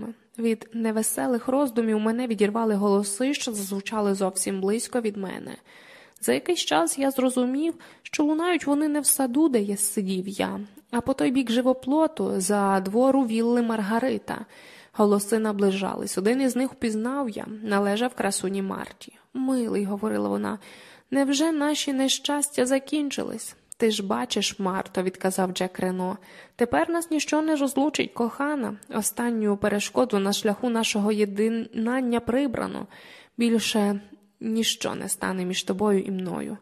думками. Від невеселих роздумів мене відірвали голоси, що зазвучали зовсім близько від мене. За якийсь час я зрозумів, що лунають вони не в саду, де я сидів я, а по той бік живоплоту за двору вілли Маргарита. Голоси наближались. Один із них впізнав я, належав красуні Марті. Милий, говорила вона, невже наші нещастя закінчились? Ти ж бачиш, Марто, відказав Джек Рено. Тепер нас ніщо не розлучить, кохана. Останню перешкоду на шляху нашого єдинання прибрано. Більше ніщо не стане між тобою і мною.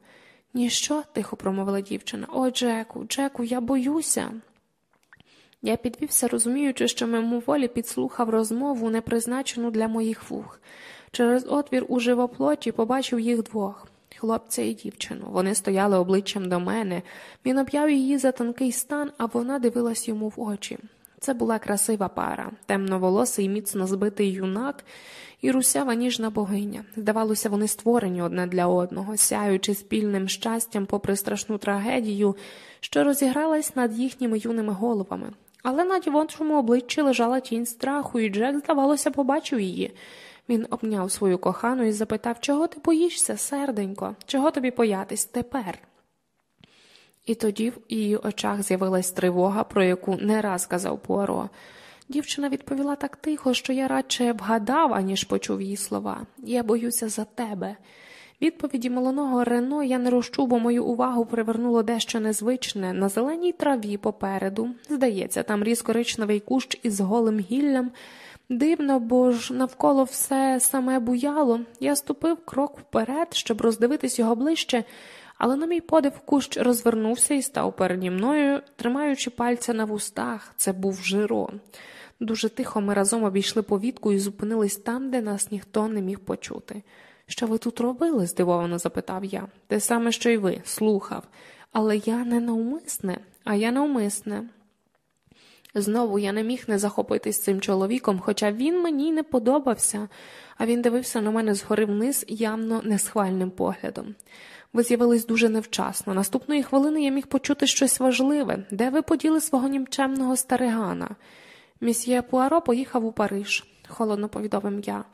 Ніщо? тихо промовила дівчина. О, Джеку, Джеку, я боюся. Я підвівся, розуміючи, що мимоволі підслухав розмову, не призначену для моїх вух. Через отвір у живоплоті побачив їх двох хлопця і дівчину. Вони стояли обличчям до мене. Він об'яв її за тонкий стан, а вона дивилась йому в очі. Це була красива пара, темноволосий, міцно збитий юнак і русява ніжна богиня. Здавалося, вони створені одне для одного, сяючи спільним щастям попри страшну трагедію, що розігралась над їхніми юними головами. Але на дівочому обличчі лежала тінь страху, і Джек, здавалося, побачив її. Він обняв свою кохану і запитав, чого ти боїшся, серденько, чого тобі боятись тепер? І тоді в її очах з'явилась тривога, про яку не раз казав Пуаро. Дівчина відповіла так тихо, що я радше вгадав, аніж почув її слова. Я боюся за тебе. Відповіді молоного Рено я не розчув, бо мою увагу привернуло дещо незвичне на зеленій траві попереду. Здається, там ріс коричневий кущ із голим гіллям. Дивно, бо ж навколо все саме буяло. Я ступив крок вперед, щоб роздивитись його ближче, але на мій подив кущ розвернувся і став переді мною, тримаючи пальця на вустах. Це був Жиро. Дуже тихо ми разом обійшли повітку і зупинились там, де нас ніхто не міг почути. Що ви тут робили? здивовано запитав я. Те саме, що й ви, слухав. Але я не навмисне, а я навмисне. Знову я не міг не захопитись цим чоловіком, хоча він мені не подобався, а він дивився на мене згори вниз явно несхвальним поглядом. Ви з'явились дуже невчасно. Наступної хвилини я міг почути щось важливе, де ви поділи свого німчемного старигана. Місьє Пуаро поїхав у Париж, холодно повідомив я.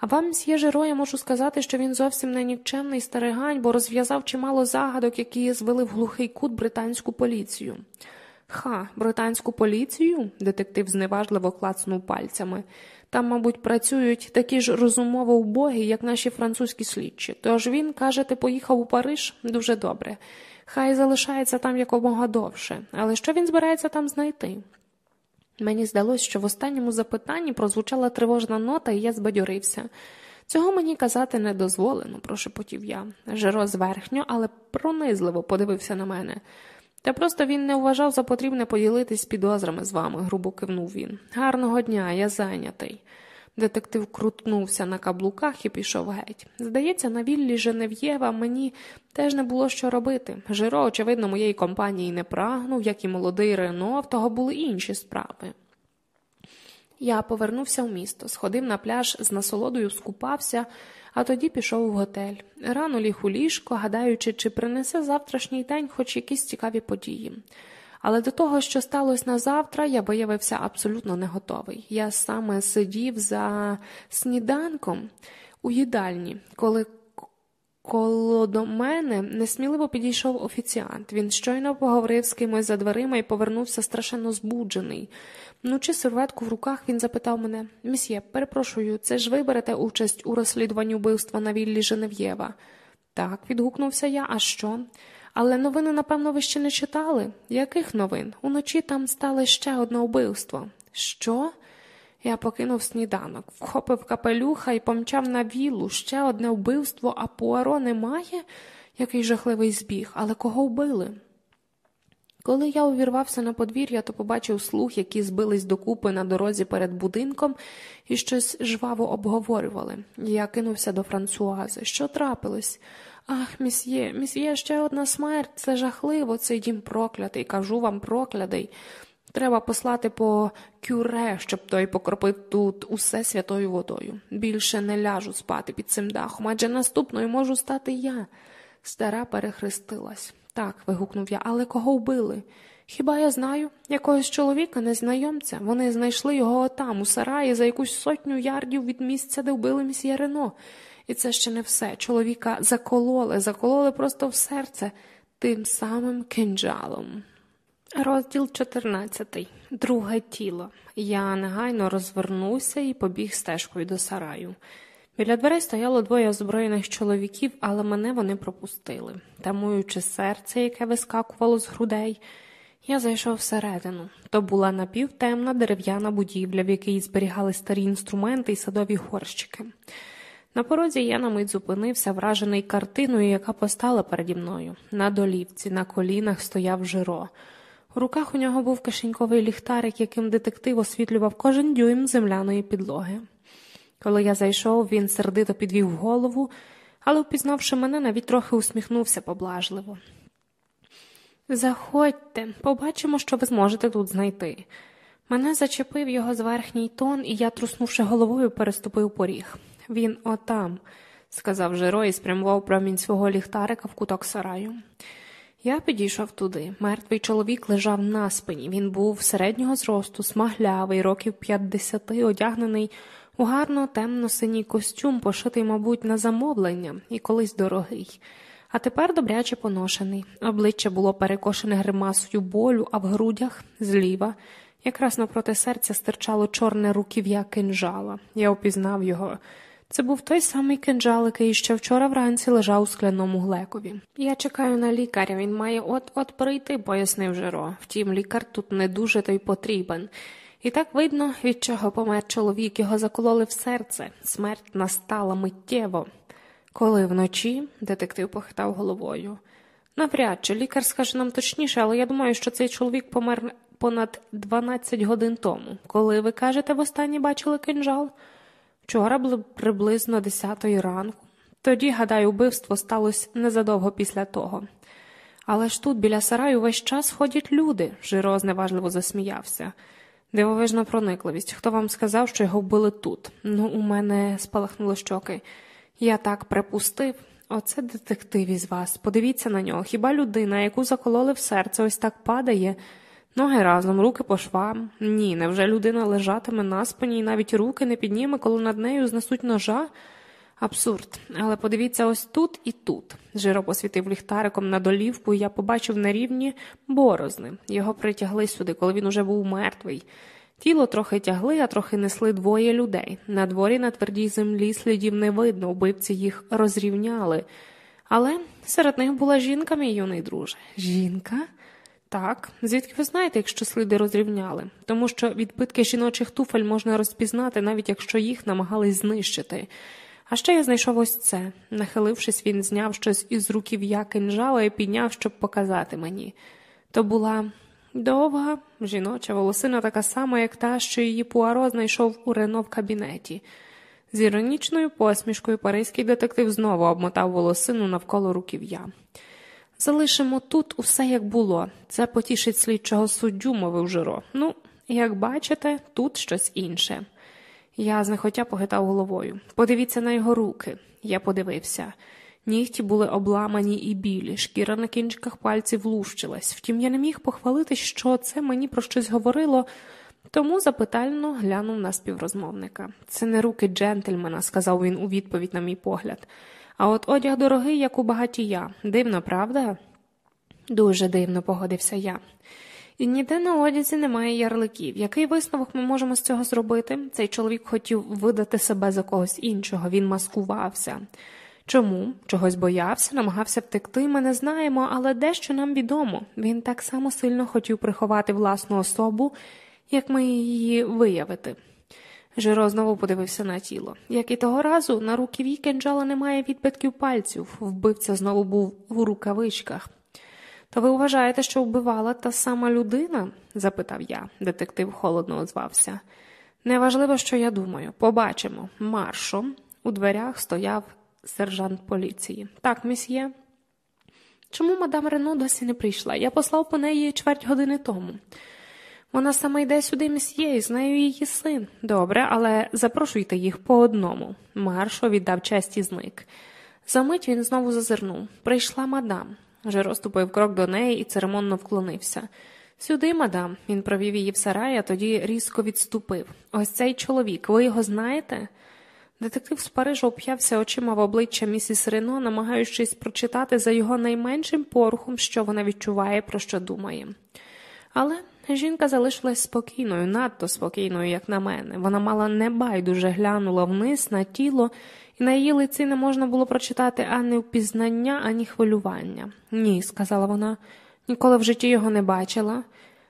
А вам, мсьє Жиро, я можу сказати, що він зовсім не нікчемний старигань, бо розв'язав чимало загадок, які звели в глухий кут британську поліцію. Ха, британську поліцію? детектив зневажливо клацнув пальцями. Там, мабуть, працюють такі ж розумово убогі, як наші французькі слідчі. Тож він, кажете, поїхав у Париж дуже добре. Хай залишається там якомога довше, але що він збирається там знайти? Мені здалося, що в останньому запитанні прозвучала тривожна нота, і я збадьорився. Цього мені казати не дозволено, прошепотів я. Жеро зверхньо, але пронизливо подивився на мене. Та просто він не вважав за потрібне поділитись підозрами з вами, грубо кивнув він. Гарного дня, я зайнятий. Детектив крутнувся на каблуках і пішов геть. Здається, на віллі Женев'єва мені теж не було що робити. Жиро, очевидно, моєї компанії не прагнув, як і молодий Рено, в того були інші справи. Я повернувся в місто, сходив на пляж, з насолодою скупався, а тоді пішов в готель. Рано ліг у ліжко, гадаючи, чи принесе завтрашній день хоч якісь цікаві події. Але до того, що сталося на завтра, я виявився абсолютно не готовий. Я саме сидів за сніданком у їдальні, коли коло до мене несміливо підійшов офіціант. Він щойно поговорив з кимось за дверима і повернувся страшенно збуджений. Мнучи серветку в руках, він запитав мене Місьє, перепрошую, це ж ви берете участь у розслідуванні вбивства на віллі Женев'єва? Так, відгукнувся я, а що? Але новини, напевно, ви ще не читали? Яких новин? Уночі там стало ще одне вбивство. Що? Я покинув сніданок, вхопив капелюха і помчав на віллу. Ще одне вбивство, а Пуаро немає? Який жахливий збіг, але кого вбили? Коли я увірвався на подвір'я, то побачив слух, які збились докупи на дорозі перед будинком і щось жваво обговорювали. Я кинувся до Франсуази. Що трапилось? Ах, місьє, місьє, ще одна смерть. Це жахливо, цей дім проклятий. Кажу вам, проклятий. Треба послати по кюре, щоб той покропив тут усе святою водою. Більше не ляжу спати під цим дахом, адже наступною можу стати я. Стара перехрестилась. Так, вигукнув я, але кого вбили? Хіба я знаю якогось чоловіка, незнайомця? Вони знайшли його отам, у сараї, за якусь сотню ярдів від місця, де вбили місьє Рено. І це ще не все. Чоловіка закололи, закололи просто в серце тим самим кинджалом. Розділ 14. Друге тіло. Я негайно розвернувся і побіг стежкою до сараю. Біля дверей стояло двоє озброєних чоловіків, але мене вони пропустили. Тамуючи серце, яке вискакувало з грудей, я зайшов всередину. То була напівтемна дерев'яна будівля, в якій зберігали старі інструменти і садові горщики. На порозі я на мить зупинився, вражений картиною, яка постала переді мною. На долівці, на колінах стояв жиро. У руках у нього був кишеньковий ліхтарик, яким детектив освітлював кожен дюйм земляної підлоги. Коли я зайшов, він сердито підвів голову, але, впізнавши мене, навіть трохи усміхнувся поблажливо. Заходьте, побачимо, що ви зможете тут знайти. Мене зачепив його зверхній тон, і я, труснувши головою, переступив поріг. Він отам, сказав Жиро і спрямував промінь свого ліхтарика в куток сараю. Я підійшов туди. Мертвий чоловік лежав на спині. Він був середнього зросту, смаглявий, років п'ятдесяти, одягнений у гарно темно-синій костюм, пошитий, мабуть, на замовлення і колись дорогий. А тепер добряче поношений. Обличчя було перекошене гримасою болю, а в грудях зліва, якраз напроти серця стирчало чорне руків'я кинжала. Я опізнав його. Це був той самий кинджал, який ще вчора вранці лежав у скляному глекові. Я чекаю на лікаря, він має от-от прийти, пояснив Жиро. Втім, лікар тут не дуже той потрібен. І так видно, від чого помер чоловік, його закололи в серце. Смерть настала миттєво. Коли вночі, детектив похитав головою. Навряд чи лікар скаже нам точніше, але я думаю, що цей чоловік помер понад 12 годин тому. Коли ви кажете, востаннє бачили кинжал? Вчора було приблизно 10 ранку. Тоді, гадаю, вбивство сталося незадовго після того. Але ж тут біля сараю весь час ходять люди, Жиро зневажливо засміявся. Дивовижна проникливість. Хто вам сказав, що його вбили тут? Ну, у мене спалахнули щоки. Я так припустив. Оце детектив із вас. Подивіться на нього. Хіба людина, яку закололи в серце, ось так падає? Ноги разом, руки по швам. Ні, невже людина лежатиме на спині і навіть руки не підніме, коли над нею знесуть ножа? Абсурд. Але подивіться ось тут і тут. Жиро посвітив ліхтариком на долівку, і я побачив на рівні борозни. Його притягли сюди, коли він уже був мертвий. Тіло трохи тягли, а трохи несли двоє людей. На дворі на твердій землі слідів не видно, убивці їх розрівняли. Але серед них була жінка, мій юний друже. Жінка? Так, звідки ви знаєте, якщо сліди розрівняли? Тому що відбитки жіночих туфель можна розпізнати, навіть якщо їх намагались знищити. А ще я знайшов ось це. Нахилившись, він зняв щось із руків'я кинжала і підняв, щоб показати мені. То була довга жіноча волосина, така сама, як та, що її Пуаро знайшов у Рено в кабінеті. З іронічною посмішкою паризький детектив знову обмотав волосину навколо руків'я. Залишимо тут усе як було. Це потішить слідчого суддю, мовив Жиро. Ну, як бачите, тут щось інше. Я знехотя похитав головою. Подивіться на його руки. Я подивився. Нігті були обламані і білі, шкіра на кінчиках пальців лущилась. Втім, я не міг похвалити, що це мені про щось говорило, тому запитально глянув на співрозмовника. Це не руки джентльмена, сказав він у відповідь на мій погляд. А от одяг дорогий, як у багатія. Дивно, правда? Дуже дивно, погодився я. І ніде на одязі немає ярликів. Який висновок ми можемо з цього зробити? Цей чоловік хотів видати себе за когось іншого, він маскувався. Чому? Чогось боявся, намагався втекти, ми не знаємо, але дещо нам відомо. Він так само сильно хотів приховати власну особу, як ми її виявити. Жиро знову подивився на тіло. Як і того разу, на руків'ї кинджала немає відбитків пальців, вбивця знову був у рукавичках. То ви вважаєте, що вбивала та сама людина? запитав я. Детектив холодно озвався. Неважливо, що я думаю. Побачимо. Маршом у дверях стояв сержант поліції. Так, місьє. Чому мадам Рено досі не прийшла? Я послав по неї чверть години тому. Вона саме йде сюди, місьє, з нею її син. Добре, але запрошуйте їх по одному. Маршо віддав честь і зник. Замить він знову зазирнув. Прийшла мадам. Вже розступив крок до неї і церемонно вклонився. Сюди, мадам, він провів її в сарай, а тоді різко відступив. Ось цей чоловік, ви його знаєте? Детектив з Парижа об'явся очима в обличчя місіс Рено, намагаючись прочитати за його найменшим порухом, що вона відчуває, про що думає. Але жінка залишилась спокійною, надто спокійною, як на мене. Вона мала небайдуже глянула вниз на тіло, і на її лиці не можна було прочитати ані впізнання, ані хвилювання. Ні, сказала вона, ніколи в житті його не бачила.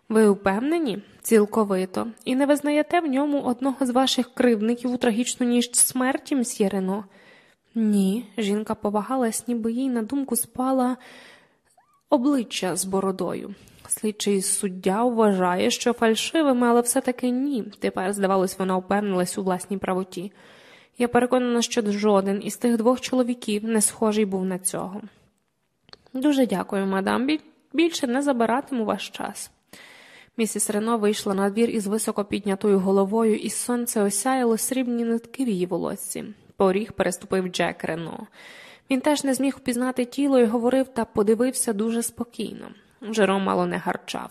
Ви впевнені? Цілковито, і не визнаєте в ньому одного з ваших кривдників у трагічну ніч смерті, мсьє Рено?» Ні, жінка повагалась, ніби їй на думку спала обличчя з бородою. Слідчий суддя вважає, що фальшивими, але все-таки ні. Тепер, здавалось, вона впевнилась у власній правоті. Я переконана, що жоден із тих двох чоловіків не схожий був на цього. Дуже дякую, мадам. Більше не забиратиму ваш час. Місіс Рено вийшла на двір із високо піднятою головою, і сонце осяяло срібні нитки в її волосці. Поріг переступив Джек Рено. Він теж не зміг впізнати тіло і говорив та подивився дуже спокійно. Жером мало не гарчав.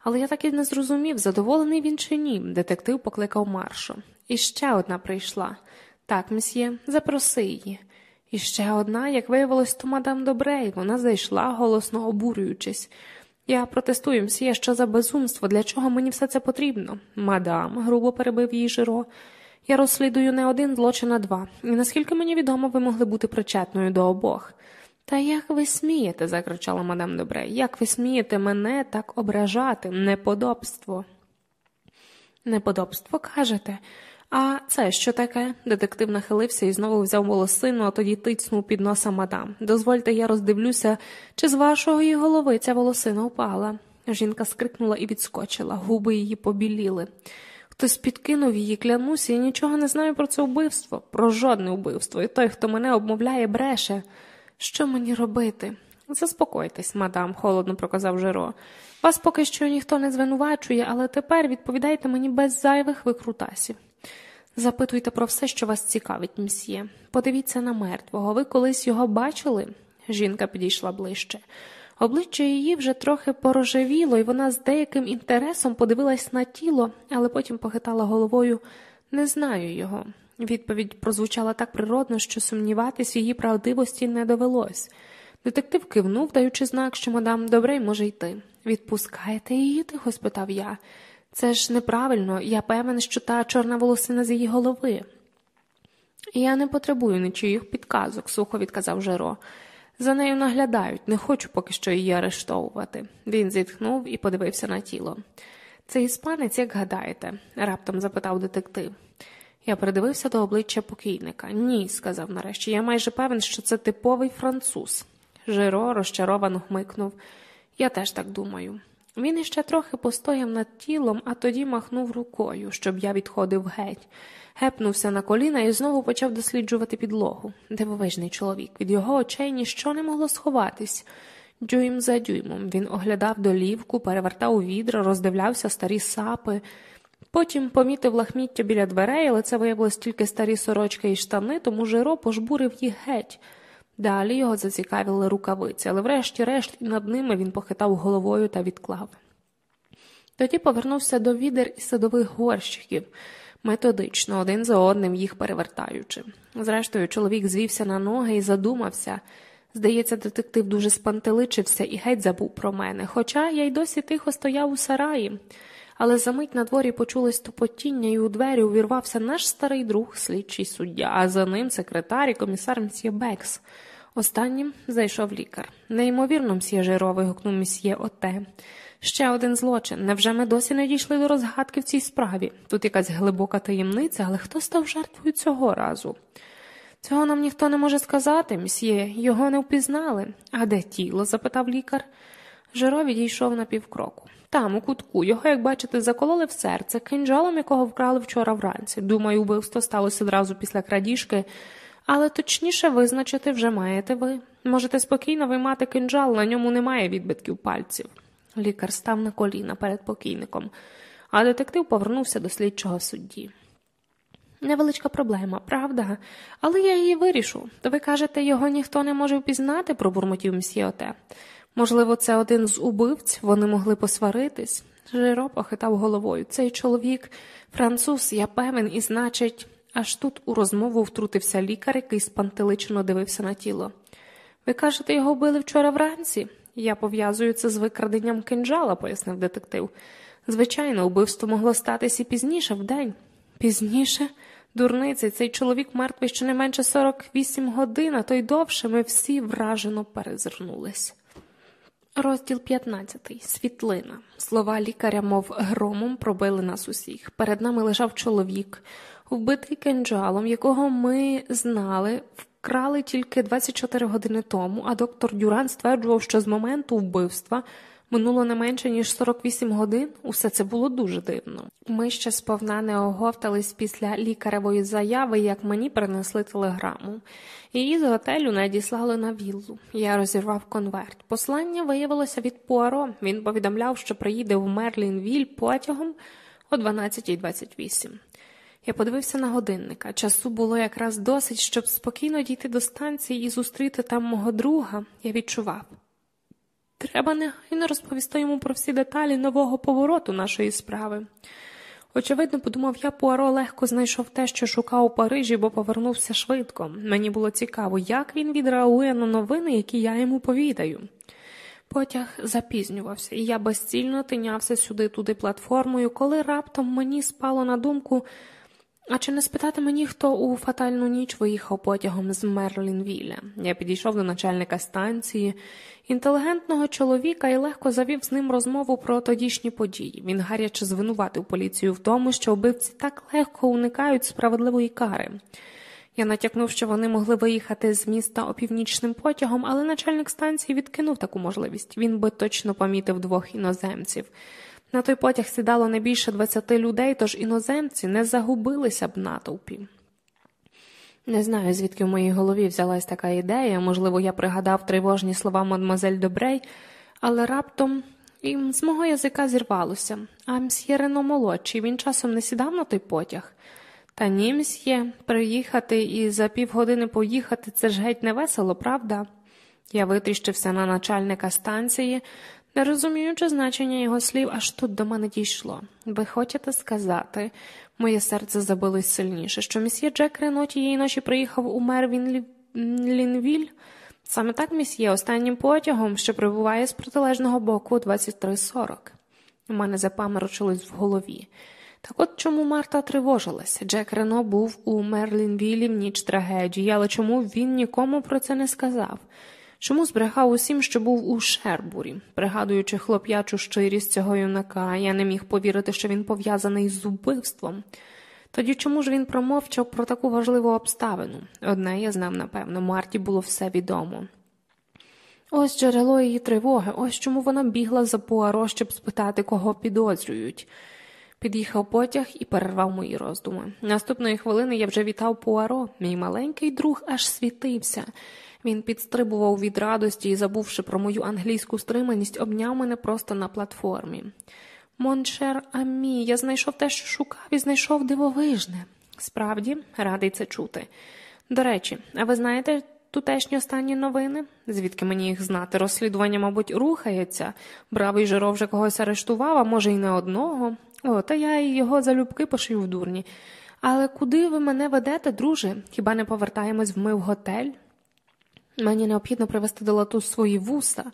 Але я так і не зрозумів, задоволений він чи ні. Детектив покликав маршу. І ще одна прийшла. Так, месьє, запроси її. І ще одна, як виявилось, то мадам Добрей, вона зайшла, голосно обурюючись. Я протестую, мсьє, що за безумство, для чого мені все це потрібно? Мадам, грубо перебив її Жиро, я розслідую не один злочин, а два, і наскільки мені відомо, ви могли бути причетною до обох. Та як ви смієте, закричала мадам Добре, як ви смієте мене так ображати, неподобство? Неподобство кажете. А це що таке? Детектив нахилився і знову взяв волосину, а тоді тицнув під носа мадам. Дозвольте, я роздивлюся, чи з вашої голови ця волосина впала. Жінка скрикнула і відскочила, губи її побіліли. Хтось підкинув її, клянуся, і нічого не знаю про це вбивство, про жодне вбивство, і той, хто мене обмовляє, бреше. Що мені робити? Заспокойтесь, мадам, холодно проказав Жиро. Вас поки що ніхто не звинувачує, але тепер відповідайте мені без зайвих викрутасів. Запитуйте про все, що вас цікавить, мсьє. Подивіться на мертвого. Ви колись його бачили? Жінка підійшла ближче. Обличчя її вже трохи порожевіло, і вона з деяким інтересом подивилась на тіло, але потім похитала головою не знаю його. Відповідь прозвучала так природно, що сумніватись її правдивості не довелось. Детектив кивнув, даючи знак, що мадам добре може йти. Відпускаєте її? тихо спитав я. Це ж неправильно, я певен, що та чорна волосина з її голови. Я не потребую нічиїх підказок, сухо відказав Жеро. За нею наглядають, не хочу поки що її арештовувати. Він зітхнув і подивився на тіло. Це іспанець, як гадаєте? раптом запитав детектив. Я придивився до обличчя покійника. Ні, сказав нарешті, я майже певен, що це типовий француз. Жиро розчаровано хмикнув. Я теж так думаю. Він іще трохи постояв над тілом, а тоді махнув рукою, щоб я відходив геть, гепнувся на коліна і знову почав досліджувати підлогу. Дивовижний чоловік. Від його очей ніщо не могло сховатись. Дюйм за дюймом він оглядав долівку, перевертав відра, роздивлявся старі сапи. Потім помітив лахміття біля дверей, але це виявилось тільки старі сорочки і штани, тому Жиро пожбурив їх геть. Далі його зацікавили рукавиці, але врешті-решт і над ними він похитав головою та відклав. Тоді повернувся до відер і садових горщиків, методично, один за одним їх перевертаючи. Зрештою, чоловік звівся на ноги і задумався. Здається, детектив дуже спантеличився і геть забув про мене, хоча я й досі тихо стояв у сараї. Але за мить на дворі почулось тупотіння, і у двері увірвався наш старий друг, слідчий суддя, а за ним секретар і комісар мсьє Бекс. Останнім зайшов лікар. Неймовірно, мсьє Жиро, вигукнув мсьє Оте. Ще один злочин. Невже ми досі не дійшли до розгадки в цій справі? Тут якась глибока таємниця, але хто став жертвою цього разу? Цього нам ніхто не може сказати, мсьє, його не впізнали. А де тіло? запитав лікар. Жиро відійшов на півкроку. Там, у кутку, його, як бачите, закололи в серце, кинджалом, якого вкрали вчора вранці. Думаю, вбивство сталося одразу після крадіжки, але точніше визначити вже маєте ви. Можете спокійно виймати кинджал, на ньому немає відбитків пальців. Лікар став на коліна перед покійником, а детектив повернувся до слідчого судді. Невеличка проблема, правда, але я її вирішу. То ви кажете, його ніхто не може впізнати, пробурмотів мсьє Оте. Можливо, це один з убивць, вони могли посваритись. Жиро похитав головою. Цей чоловік, француз, я певен, і значить, аж тут у розмову втрутився лікар, який спантеличено дивився на тіло. Ви кажете, його вбили вчора вранці? Я пов'язую це з викраденням кинджала, пояснив детектив. Звичайно, убивство могло статись і пізніше в день. Пізніше? Дурниці, цей чоловік мертвий щонайменше 48 годин, а то й довше ми всі вражено перезирнулись. Розділ 15. Світлина. Слова лікаря, мов громом, пробили нас усіх. Перед нами лежав чоловік, вбитий кинджалом, якого ми знали, вкрали тільки 24 години тому, а доктор Дюран стверджував, що з моменту вбивства Минуло не менше, ніж 48 годин, усе це було дуже дивно. Ми ще сповна не оговтались після лікаревої заяви, як мені принесли телеграму. Її з готелю надіслали на віллу. Я розірвав конверт. Послання виявилося від Пуаро. Він повідомляв, що приїде в Мерлінвіль потягом о 12.28. Я подивився на годинника. Часу було якраз досить, щоб спокійно дійти до станції і зустріти там мого друга. Я відчував. Треба негайно розповісти йому про всі деталі нового повороту нашої справи. Очевидно, подумав я, Пуаро легко знайшов те, що шукав у Парижі, бо повернувся швидко. Мені було цікаво, як він відреагує на новини, які я йому повідаю. Потяг запізнювався, і я безцільно тинявся сюди-туди платформою, коли раптом мені спало на думку. А чи не спитати мені, хто у фатальну ніч виїхав потягом з Мерлінвіля? Я підійшов до начальника станції, інтелігентного чоловіка і легко завів з ним розмову про тодішні події. Він гаряче звинуватив поліцію в тому, що вбивці так легко уникають справедливої кари. Я натякнув, що вони могли виїхати з міста опівнічним потягом, але начальник станції відкинув таку можливість. Він би точно помітив двох іноземців. На той потяг сідало не більше двадцяти людей, тож іноземці не загубилися б натовпі. Не знаю, звідки в моїй голові взялась така ідея, можливо, я пригадав тривожні слова мадмазель Добрей, але раптом і з мого язика зірвалося, а мсьє Рено молодший, він часом не сідав на той потяг. Та ні, мсьє, приїхати і за півгодини поїхати це ж геть не весело, правда? Я витріщився на начальника станції, не розуміючи значення його слів, аж тут до мене дійшло. Ви хочете сказати, моє серце забилось сильніше, що місьє Джек Рено тієї ночі приїхав у Мервін Лінвіль? Саме так місьє останнім потягом, що прибуває з протилежного боку 23.40. У мене запаморочилось в голові. Так от чому Марта тривожилася? Джек Рено був у Мерлінвілі в ніч трагедії, але чому він нікому про це не сказав? Чому збрехав усім, що був у Шербурі, пригадуючи хлоп'ячу щирість цього юнака, я не міг повірити, що він пов'язаний з убивством. Тоді чому ж він промовчав про таку важливу обставину? Одне я знав, напевно, Марті було все відомо. Ось джерело її тривоги, ось чому вона бігла за Пуаро, щоб спитати, кого підозрюють. Під'їхав потяг і перервав мої роздуми. Наступної хвилини я вже вітав Пуаро, мій маленький друг аж світився. Він підстрибував від радості і, забувши про мою англійську стриманість, обняв мене просто на платформі. Моншер Амі, я знайшов те, що шукав, і знайшов дивовижне. Справді, радий це чути. До речі, а ви знаєте тутешні останні новини? Звідки мені їх знати? Розслідування, мабуть, рухається. Бравий Жиро вже когось арештував, а може, й не одного. О, та я і його залюбки пошив в дурні. Але куди ви мене ведете, друже? Хіба не повертаємось в мив готель? Мені необхідно привести до лату свої вуса.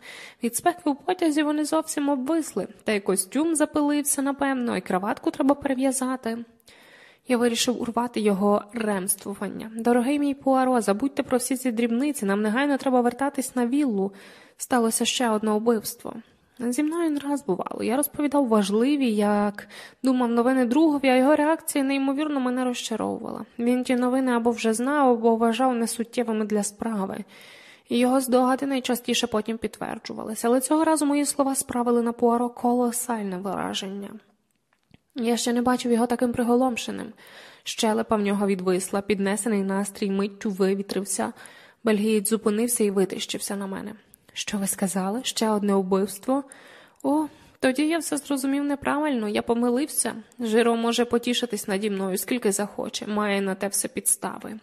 Від спеки у потязі вони зовсім обвисли, та й костюм запилився, напевно, і краватку треба перев'язати. Я вирішив урвати його ремствування. Дорогий мій Пуаро, забудьте про всі ці дрібниці, нам негайно треба вертатись на віллу. Сталося ще одне убивство. Зі мною не раз бувало. Я розповідав важливі, як думав новини другові, а його реакція неймовірно мене розчаровувала. Він ті новини або вже знав, або вважав несуттєвими для справи, його здогади найчастіше потім підтверджувалися, але цього разу мої слова справили на Пуаро колосальне враження. Я ще не бачив його таким приголомшеним. Щелепа в нього відвисла, піднесений настрій миттю вивітрився. Бельгієць зупинився і витріщився на мене. Що ви сказали? Ще одне вбивство? О, тоді я все зрозумів неправильно, я помилився. Жиро може потішитись наді мною, скільки захоче, має на те все підстави.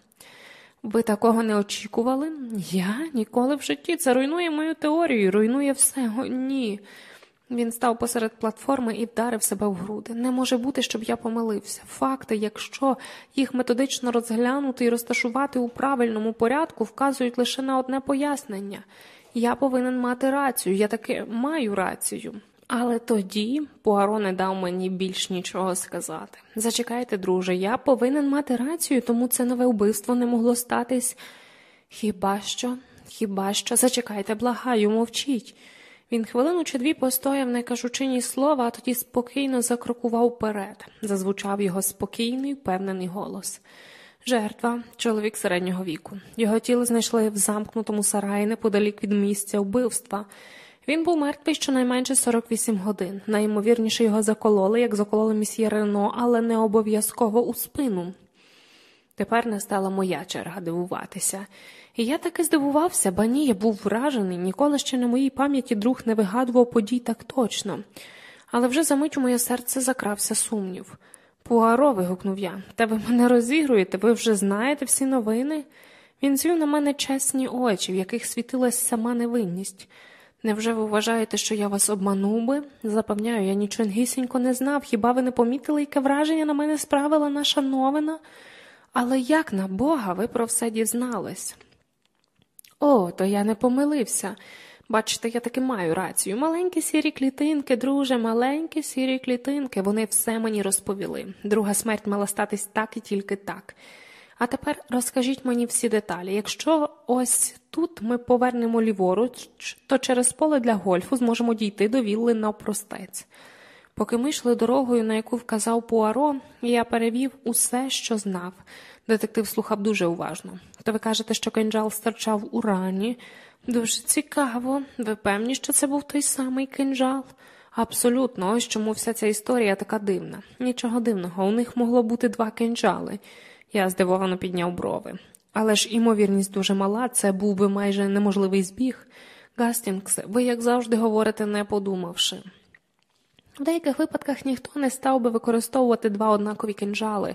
Ви такого не очікували? Я ніколи в житті. Це руйнує мою теорію, руйнує все. О, ні. Він став посеред платформи і вдарив себе в груди. Не може бути, щоб я помилився. Факти, якщо їх методично розглянути і розташувати у правильному порядку, вказують лише на одне пояснення. Я повинен мати рацію, я таки маю рацію. Але тоді Пуаро не дав мені більш нічого сказати. Зачекайте, друже, я повинен мати рацію, тому це нове вбивство не могло статись. Хіба що, хіба що, зачекайте, благаю, мовчіть. Він хвилину чи дві постояв, не кажучи ні слова, а тоді спокійно закрокував вперед. Зазвучав його спокійний, впевнений голос. Жертва, чоловік середнього віку. Його тіло знайшли в замкнутому сараї неподалік від місця вбивства. Він був мертвий щонайменше 48 годин. Найімовірніше його закололи, як закололи місьє Рено, але не обов'язково у спину. Тепер настала моя черга дивуватися. І я таки здивувався, ба ні, я був вражений, ніколи ще на моїй пам'яті друг не вигадував подій так точно. Але вже за мить у моє серце закрався сумнів. Пуаро, вигукнув я, та ви мене розігруєте, ви вже знаєте всі новини? Він звів на мене чесні очі, в яких світилась сама невинність. Невже ви вважаєте, що я вас обманув би? Запевняю, я нічогісінько не знав, хіба ви не помітили, яке враження на мене справила наша новина? Але як на Бога ви про все дізнались? О, то я не помилився. Бачите, я таки маю рацію. Маленькі сірі клітинки, друже, маленькі сірі клітинки, вони все мені розповіли. Друга смерть мала статись так і тільки так. А тепер розкажіть мені всі деталі. Якщо ось тут ми повернемо ліворуч, то через поле для гольфу зможемо дійти до вілли навпростець. Поки ми йшли дорогою, на яку вказав Пуаро, я перевів усе, що знав. Детектив слухав дуже уважно. То ви кажете, що кинджал стирчав у рані. Дуже цікаво. Ви певні, що це був той самий кинджал? Абсолютно, ось чому вся ця історія така дивна. Нічого дивного, у них могло бути два кинджали. Я здивовано підняв брови. Але ж імовірність дуже мала, це був би майже неможливий збіг. Гастінгсе, ви, як завжди, говорите, не подумавши. В деяких випадках ніхто не став би використовувати два однакові кинджали,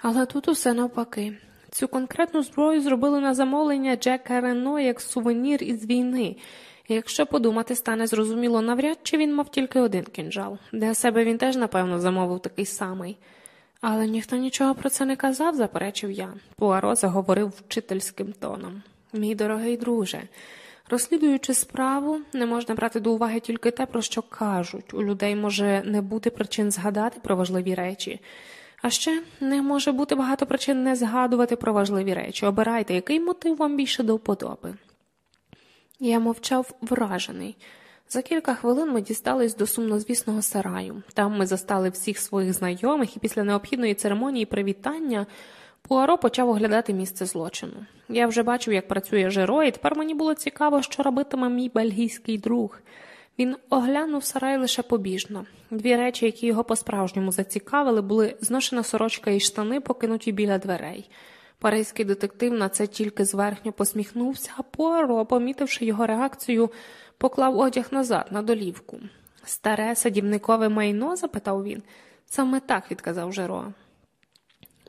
але тут усе навпаки. Цю конкретну зброю зробили на замовлення Джека Рено як сувенір із війни. Якщо подумати, стане зрозуміло, навряд чи він мав тільки один кинджал. Для себе він теж, напевно, замовив такий самий. Але ніхто нічого про це не казав, заперечив я. Пуаро заговорив вчительським тоном. Мій дорогий друже, розслідуючи справу, не можна брати до уваги тільки те, про що кажуть. У людей може не бути причин згадати про важливі речі. А ще не може бути багато причин не згадувати про важливі речі. Обирайте, який мотив вам більше до вподоби. Я мовчав вражений. За кілька хвилин ми дістались до сумнозвісного сараю. Там ми застали всіх своїх знайомих, і після необхідної церемонії привітання Пуаро почав оглядати місце злочину. Я вже бачив, як працює Жиро, і тепер мені було цікаво, що робитиме мій бельгійський друг. Він оглянув сарай лише побіжно. Дві речі, які його по-справжньому зацікавили, були зношена сорочка і штани, покинуті біля дверей. Паризький детектив на це тільки зверхньо посміхнувся, а Пуаро, помітивши його реакцію, поклав одяг назад на долівку. Старе садівникове майно? запитав він. Саме так, відказав Жеро.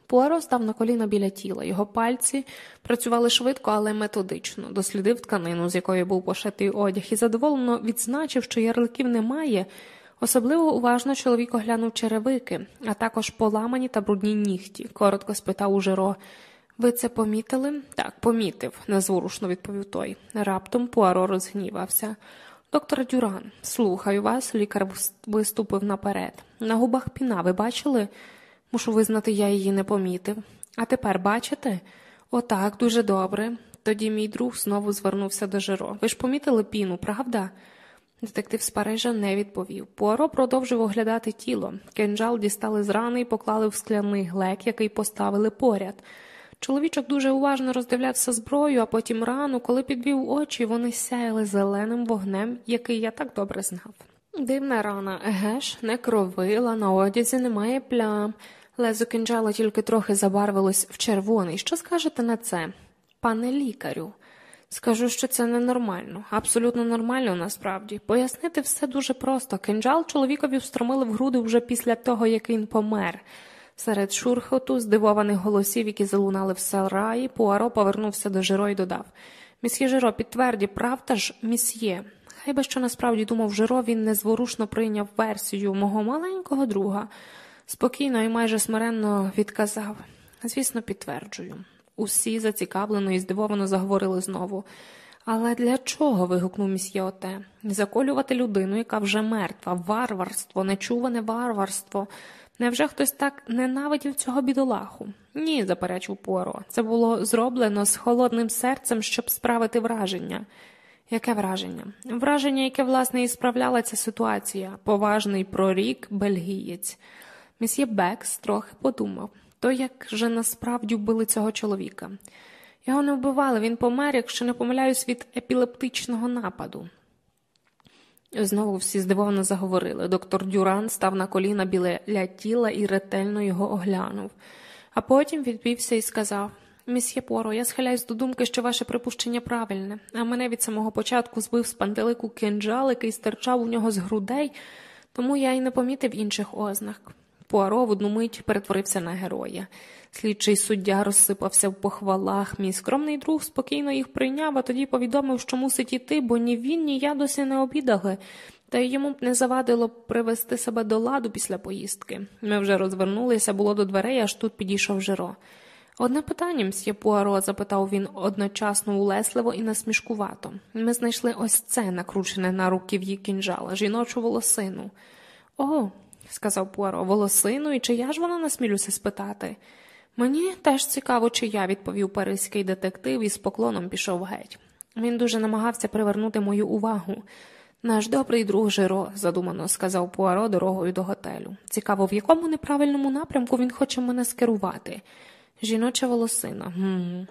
Пуаро став на коліна біля тіла. Його пальці працювали швидко, але методично, дослідив тканину, з якої був пошитий одяг, і задоволено відзначив, що ярликів немає. Особливо уважно чоловік оглянув черевики, а також поламані та брудні нігті. Коротко спитав у Жеро. Ви це помітили? Так, помітив, незворушно відповів той. Раптом Пуаро розгнівався. Доктор Дюран, слухаю вас, лікар виступив наперед. На губах піна, ви бачили? Мушу визнати, я її не помітив. А тепер бачите? Отак, дуже добре. Тоді мій друг знову звернувся до Жиро. Ви ж помітили піну, правда? Детектив з Парижа не відповів. Пуаро продовжив оглядати тіло. Кинджал дістали з рани і поклали в скляний глек, який поставили поряд. Чоловічок дуже уважно роздивлявся зброю, а потім рану, коли підвів очі, вони сяяли зеленим вогнем, який я так добре знав. Дивна рана, еге ж, не кровила, на одязі немає плям. Лезо кинджала тільки трохи забарвилось в червоний. Що скажете на це? Пане лікарю, скажу, що це ненормально, абсолютно нормально насправді. Пояснити все дуже просто. Кинджал чоловікові встромили в груди вже після того, як він помер. Серед шурхоту, здивованих голосів, які залунали в сараї, Пуаро повернувся до Жиро і додав Місьє Жиро, підтверді, правда ж, місьє. Хай би що насправді думав Жиро, він незворушно прийняв версію мого маленького друга. Спокійно і майже смиренно відказав. Звісно, підтверджую. Усі зацікавлено і здивовано заговорили знову. Але для чого? вигукнув місьє Оте. Заколювати людину, яка вже мертва, варварство, нечуване варварство. Невже хтось так ненавидів цього бідолаху? Ні, заперечив Пуаро. Це було зроблено з холодним серцем, щоб справити враження. Яке враження? Враження, яке, власне, і справляла ця ситуація, поважний прорік, бельгієць. Місьє Бекс трохи подумав то як же насправді вбили цього чоловіка. Його не вбивали, він помер, якщо не помиляюсь, від епілептичного нападу. Знову всі здивовано заговорили. Доктор Дюран став на коліна біля тіла і ретельно його оглянув, а потім відбився і сказав Місьє Поро, я схиляюсь до думки, що ваше припущення правильне, а мене від самого початку збив з пантелику кинджал, який стирчав у нього з грудей, тому я й не помітив інших ознак. Пуаро в одну мить перетворився на героя. Слідчий суддя розсипався в похвалах. Мій скромний друг спокійно їх прийняв, а тоді повідомив, що мусить іти, бо ні він, ні я досі не обідали, та йому б не завадило привести себе до ладу після поїздки. Ми вже розвернулися, було до дверей, аж тут підійшов Жиро. Одне питання, мсьє Пуаро, запитав він одночасно улесливо і насмішкувато. Ми знайшли ось це, накручене на руків'ї кінжала, жіночу волосину. О, сказав Пуаро, волосину, і чия ж вона насмілюся спитати. Мені теж цікаво, чия, відповів паризький детектив і з поклоном пішов геть. Він дуже намагався привернути мою увагу. Наш добрий друг Жиро, задумано сказав Пуаро дорогою до готелю. Цікаво, в якому неправильному напрямку він хоче мене скерувати. Жіноча волосина. Гм.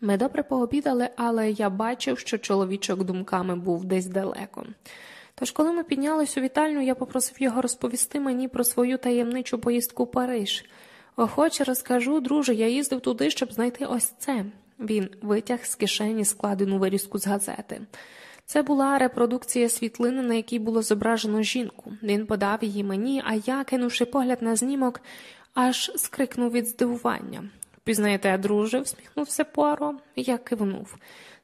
Ми добре пообідали, але я бачив, що чоловічок думками був десь далеко. Тож, коли ми піднялись у вітальню, я попросив його розповісти мені про свою таємничу поїздку в Париж. Охоче розкажу, друже, я їздив туди, щоб знайти ось це. Він витяг з кишені складену вирізку з газети. Це була репродукція світлини, на якій було зображено жінку. Він подав її мені, а я, кинувши погляд на знімок, аж скрикнув від здивування. Пізнаєте, друже, всміхнувся Пуаро, я кивнув.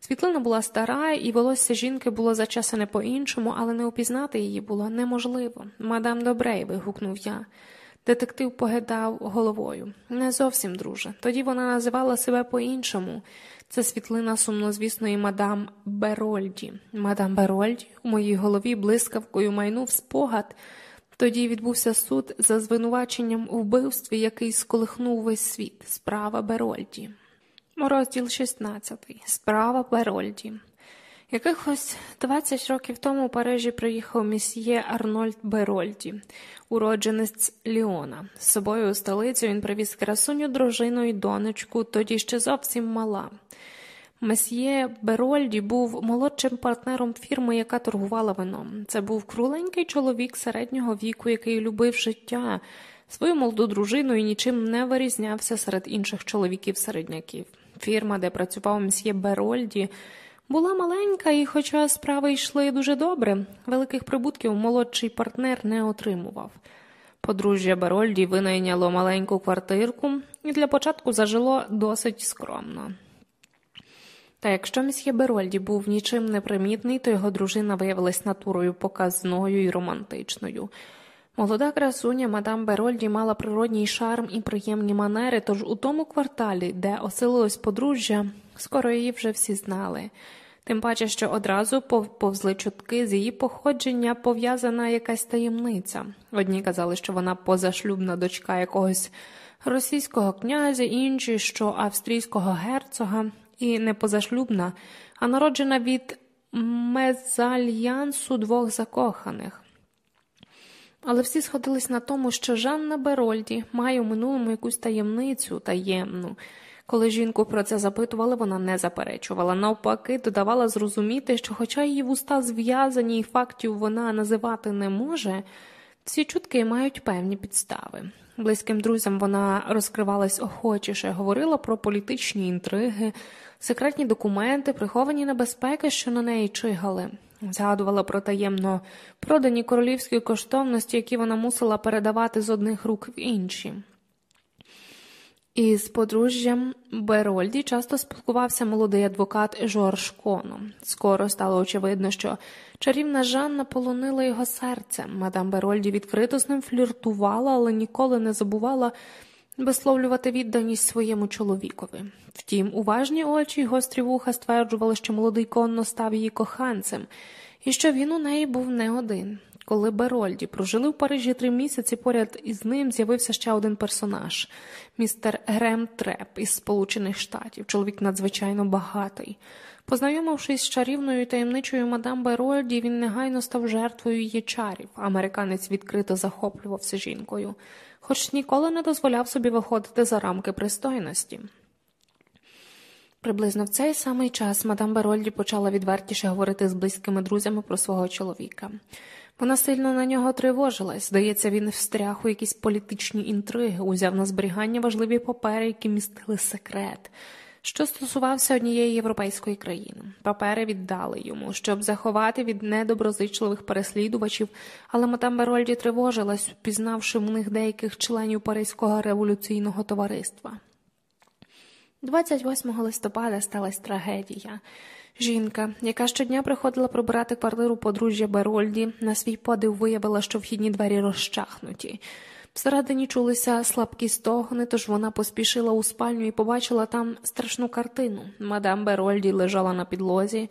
Світлина була стара, і волосся жінки було зачесане по-іншому, але не упізнати її було неможливо. Мадам Добрей, вигукнув я. Детектив погидав головою. Не зовсім, друже. Тоді вона називала себе по-іншому. Це світлина сумнозвісної мадам Берольді. Мадам Берольді у моїй голові блискавкою майнув спогад. Тоді відбувся суд за звинуваченням у вбивстві, який сколихнув весь світ. Справа Берольді. Розділ 16. Справа Берольді. Якихось 20 років тому у Парижі приїхав місьє Арнольд Берольді, уродженець Ліона. З собою у столицю він привіз красуню дружину і донечку, тоді ще зовсім мала. Месьє Берольді був молодшим партнером фірми, яка торгувала вином. Це був круленький чоловік середнього віку, який любив життя, свою молоду дружину і нічим не вирізнявся серед інших чоловіків середняків. Фірма, де працював мсьє Берольді, була маленька, і, хоча справи йшли дуже добре, великих прибутків молодший партнер не отримував. Подружжя Берольді винайняло маленьку квартирку і для початку зажило досить скромно. Та якщо місьє Берольді був нічим не примітний, то його дружина виявилась натурою показною і романтичною. Молода красуня мадам Берольді мала природній шарм і приємні манери, тож у тому кварталі, де оселилось подружжя, скоро її вже всі знали. Тим паче, що одразу повзли чутки з її походження пов'язана якась таємниця. Одні казали, що вона позашлюбна дочка якогось російського князя, інші, що австрійського герцога, і не позашлюбна, а народжена від мезальянсу двох закоханих. Але всі сходились на тому, що Жанна Берольді має у минулому якусь таємницю таємну. Коли жінку про це запитували, вона не заперечувала. Навпаки, додавала зрозуміти, що, хоча її вуста зв'язані і фактів вона називати не може, ці чутки мають певні підстави. Близьким друзям вона розкривалась охочіше, говорила про політичні інтриги, секретні документи, приховані небезпеки, що на неї чигали. Згадувала про таємно продані королівські коштовності, які вона мусила передавати з одних рук в інші. Із подружжям Берольді часто спілкувався молодий адвокат Жорж Коно. Скоро стало очевидно, що чарівна Жанна полонила його серце. Мадам Берольді відкрито з ним фліртувала, але ніколи не забувала висловлювати відданість своєму чоловікові. Втім, уважні очі й гострі вуха стверджували, що молодий конно став її коханцем, і що він у неї був не один. Коли Берольді прожили в Парижі три місяці, поряд із ним з'явився ще один персонаж містер Грем Треп із Сполучених Штатів, чоловік надзвичайно багатий. Познайомившись з чарівною таємничою мадам Берольді, він негайно став жертвою її чарів. Американець відкрито захоплювався жінкою, хоч ніколи не дозволяв собі виходити за рамки пристойності. Приблизно в цей самий час мадам Берольді почала відвертіше говорити з близькими друзями про свого чоловіка. Вона сильно на нього тривожилась. Здається, він встряг у якісь політичні інтриги, узяв на зберігання важливі папери, які містили секрет, що стосувався однієї європейської країни. Папери віддали йому, щоб заховати від недоброзичливих переслідувачів, але мадам Берольді тривожилась, впізнавши в них деяких членів Паризького революційного товариства. 28 листопада сталася трагедія. Жінка, яка щодня приходила прибирати квартиру подружжя Берольді, на свій подив виявила, що вхідні двері розчахнуті. Всередині чулися слабкі стогни, тож вона поспішила у спальню і побачила там страшну картину. Мадам Берольді лежала на підлозі,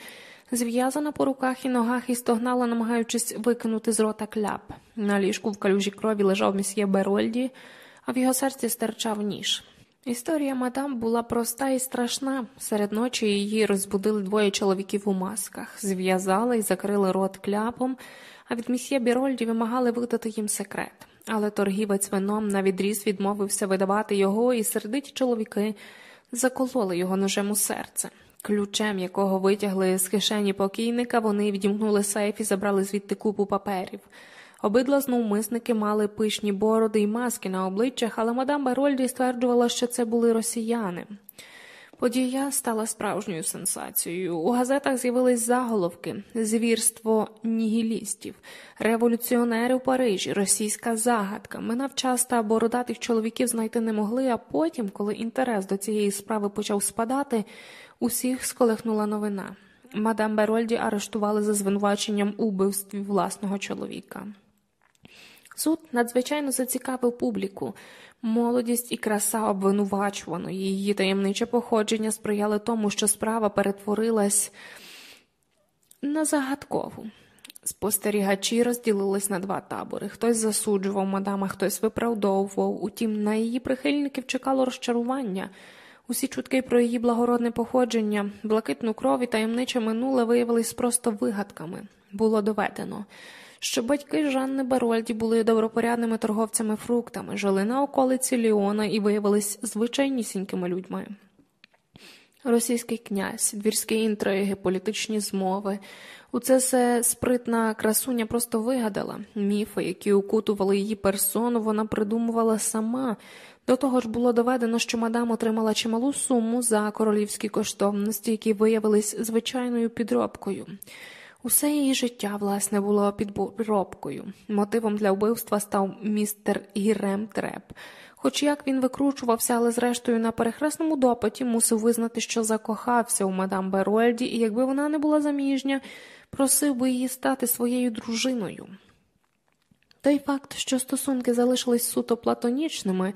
зв'язана по руках і ногах і стогнала, намагаючись викинути з рота кляп. На ліжку в калюжі крові лежав місьє Берольді, а в його серці стирчав ніж. Історія мадам була проста і страшна. Серед ночі її розбудили двоє чоловіків у масках, зв'язали і закрили рот кляпом, а від місьє Бірольді вимагали видати їм секрет. Але торгівець вином на відріз відмовився видавати його, і сердиті чоловіки закололи його ножем у серце. Ключем, якого витягли з кишені покійника, вони відімкнули сейф і забрали звідти купу паперів. Обидва зновмисники мали пишні бороди й маски на обличчях, але мадам Барольді стверджувала, що це були росіяни. Подія стала справжньою сенсацією. У газетах з'явились заголовки звірство нігілістів, революціонери у Парижі, російська загадка. Минав час та бородатих чоловіків знайти не могли, а потім, коли інтерес до цієї справи почав спадати, усіх сколихнула новина. Мадам Берольді арештували за звинуваченням у вбивстві власного чоловіка. Суд надзвичайно зацікавив публіку. Молодість і краса обвинувачуваної, її таємниче походження сприяли тому, що справа перетворилась на загадкову. Спостерігачі розділились на два табори. Хтось засуджував мадам, а хтось виправдовував. Утім, на її прихильників чекало розчарування. Усі чутки про її благородне походження, блакитну кров і таємниче минуле виявились просто вигадками. Було доведено що батьки Жанни Барольді були добропорядними торговцями фруктами, жили на околиці Ліона і виявились звичайнісінькими людьми. Російський князь, двірські інтриги, політичні змови. У це все спритна красуня просто вигадала. Міфи, які укутували її персону, вона придумувала сама. До того ж було доведено, що мадам отримала чималу суму за королівські коштовності, які виявились звичайною підробкою. Усе її життя, власне, було підробкою. Мотивом для вбивства став містер Гірем Треп. Хоч як він викручувався, але зрештою на перехресному допиті мусив визнати, що закохався у мадам Берольді, і якби вона не була заміжня, просив би її стати своєю дружиною. Той факт, що стосунки залишились суто платонічними,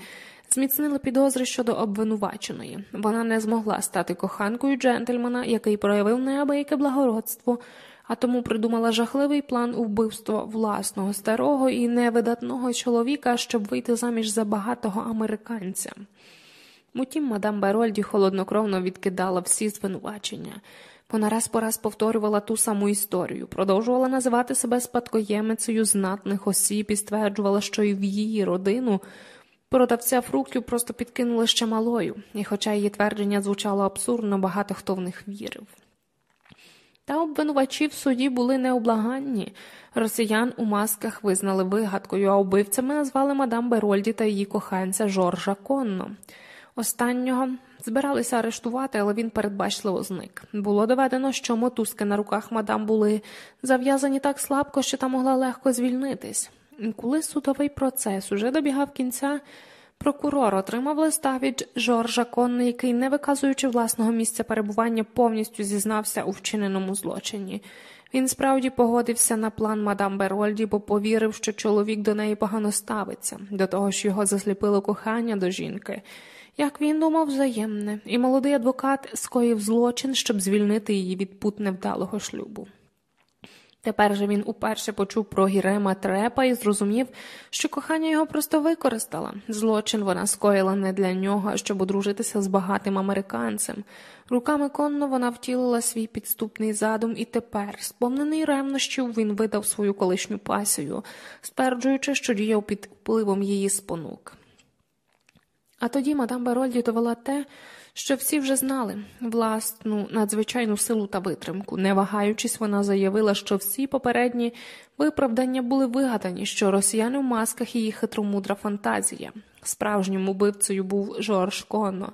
зміцнили підозри щодо обвинуваченої. Вона не змогла стати коханкою джентльмена, який проявив неабияке благородство а тому придумала жахливий план у вбивство власного старого і невидатного чоловіка, щоб вийти заміж за багатого американця. Утім, мадам Берольді холоднокровно відкидала всі звинувачення. Вона раз по раз повторювала ту саму історію, продовжувала називати себе спадкоємицею знатних осіб і стверджувала, що і в її родину продавця фруктів просто підкинули ще малою, і, хоча її твердження звучало абсурдно, багато хто в них вірив. Та обвинувачі в суді були необлаганні. Росіян у масках визнали вигадкою, а убивцями назвали мадам Берольді та її коханця Жоржа Конно. Останнього збиралися арештувати, але він передбачливо зник. Було доведено, що мотузки на руках мадам були зав'язані так слабко, що та могла легко звільнитись. Коли судовий процес уже добігав кінця, прокурор отримав листа від Жоржа Конни, який, не виказуючи власного місця перебування, повністю зізнався у вчиненому злочині. Він справді погодився на план мадам Берольді, бо повірив, що чоловік до неї погано ставиться, до того ж його засліпило кохання до жінки. Як він думав, взаємне, і молодий адвокат скоїв злочин, щоб звільнити її від пут невдалого шлюбу. Тепер же він уперше почув про Гірема Трепа і зрозумів, що кохання його просто використала. Злочин вона скоїла не для нього, а щоб одружитися з багатим американцем. Руками конно вона втілила свій підступний задум, і тепер, сповнений ревнощів, він видав свою колишню пасію, стверджуючи, що діяв під впливом її спонук. А тоді мадам Берольді довела те, що всі вже знали власну надзвичайну силу та витримку. Не вагаючись, вона заявила, що всі попередні виправдання були вигадані, що росіяни в масках її хитромудра фантазія. Справжнім убивцею був Жорж Конно.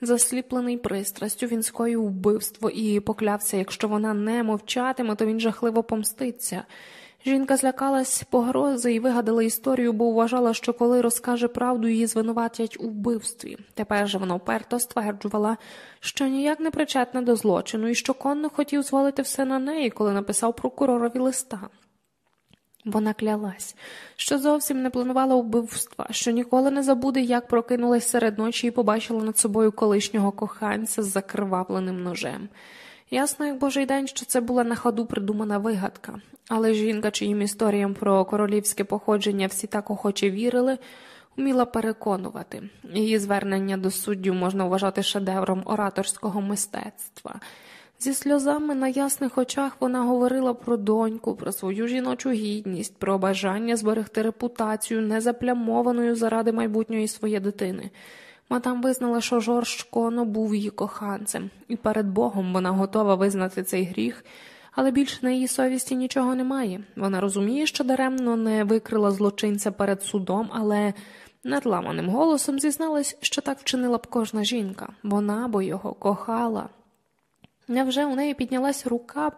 Засліплений пристрастю, він скоїв вбивство і поклявся, якщо вона не мовчатиме, то він жахливо помститься. Жінка злякалась погрози і вигадала історію, бо вважала, що коли розкаже правду, її звинуватять у вбивстві. Тепер же вона вперто стверджувала, що ніяк не причетна до злочину і що конно хотів звалити все на неї, коли написав прокуророві листа. Вона клялась, що зовсім не планувала вбивства, що ніколи не забуде, як прокинулась серед ночі і побачила над собою колишнього коханця з закривавленим ножем. Ясно, як божий день, що це була на ходу придумана вигадка, але жінка, чиїм історіям про королівське походження всі так охоче вірили, вміла переконувати. Її звернення до суддів можна вважати шедевром ораторського мистецтва. Зі сльозами на ясних очах вона говорила про доньку, про свою жіночу гідність, про бажання зберегти репутацію, незаплямованою заради майбутньої своєї дитини. Мадам визнала, що Жорж Коно був її коханцем, і перед Богом вона готова визнати цей гріх, але більше на її совісті нічого немає. Вона розуміє, що даремно не викрила злочинця перед судом, але надламаним голосом зізналась, що так вчинила б кожна жінка. Вона бо його кохала. Невже у неї піднялась рука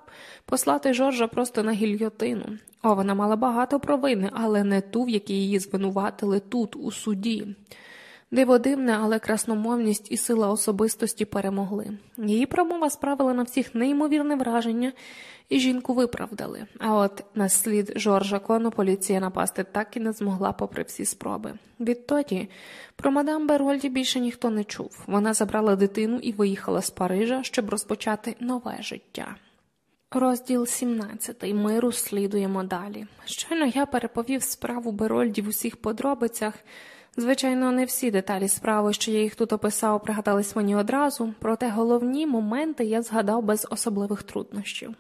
послати Жоржа просто на гільйотину? О, вона мала багато провини, але не ту, в якій її звинуватили тут, у суді. Диво дивне, але красномовність і сила особистості перемогли. Її промова справила на всіх неймовірне враження, і жінку виправдали. А от на слід Жоржа Кону поліція напасти так і не змогла, попри всі спроби. Відтоді про мадам Берольді більше ніхто не чув. Вона забрала дитину і виїхала з Парижа, щоб розпочати нове життя. Розділ 17. Ми розслідуємо далі. Щойно я переповів справу Берольді в усіх подробицях. Звичайно, не всі деталі справи, що я їх тут описав, пригадались мені одразу, проте головні моменти я згадав без особливих труднощів.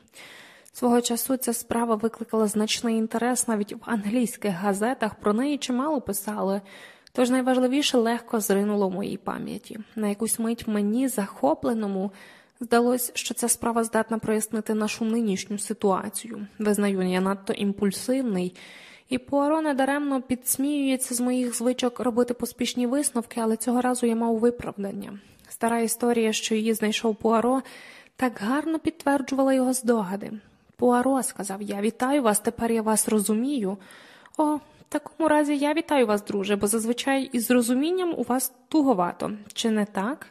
Свого часу ця справа викликала значний інтерес навіть в англійських газетах, про неї чимало писали, тож найважливіше легко зринуло в моїй пам'яті. На якусь мить мені, захопленому, здалось, що ця справа здатна прояснити нашу нинішню ситуацію. Визнаю, я надто імпульсивний. І Пуаро недаремно підсміюється з моїх звичок робити поспішні висновки, але цього разу я мав виправдання. Стара історія, що її знайшов Пуаро, так гарно підтверджувала його здогади. Пуаро, сказав я, вітаю вас, тепер я вас розумію. О, в такому разі я вітаю вас, друже, бо зазвичай із розумінням у вас туговато, чи не так?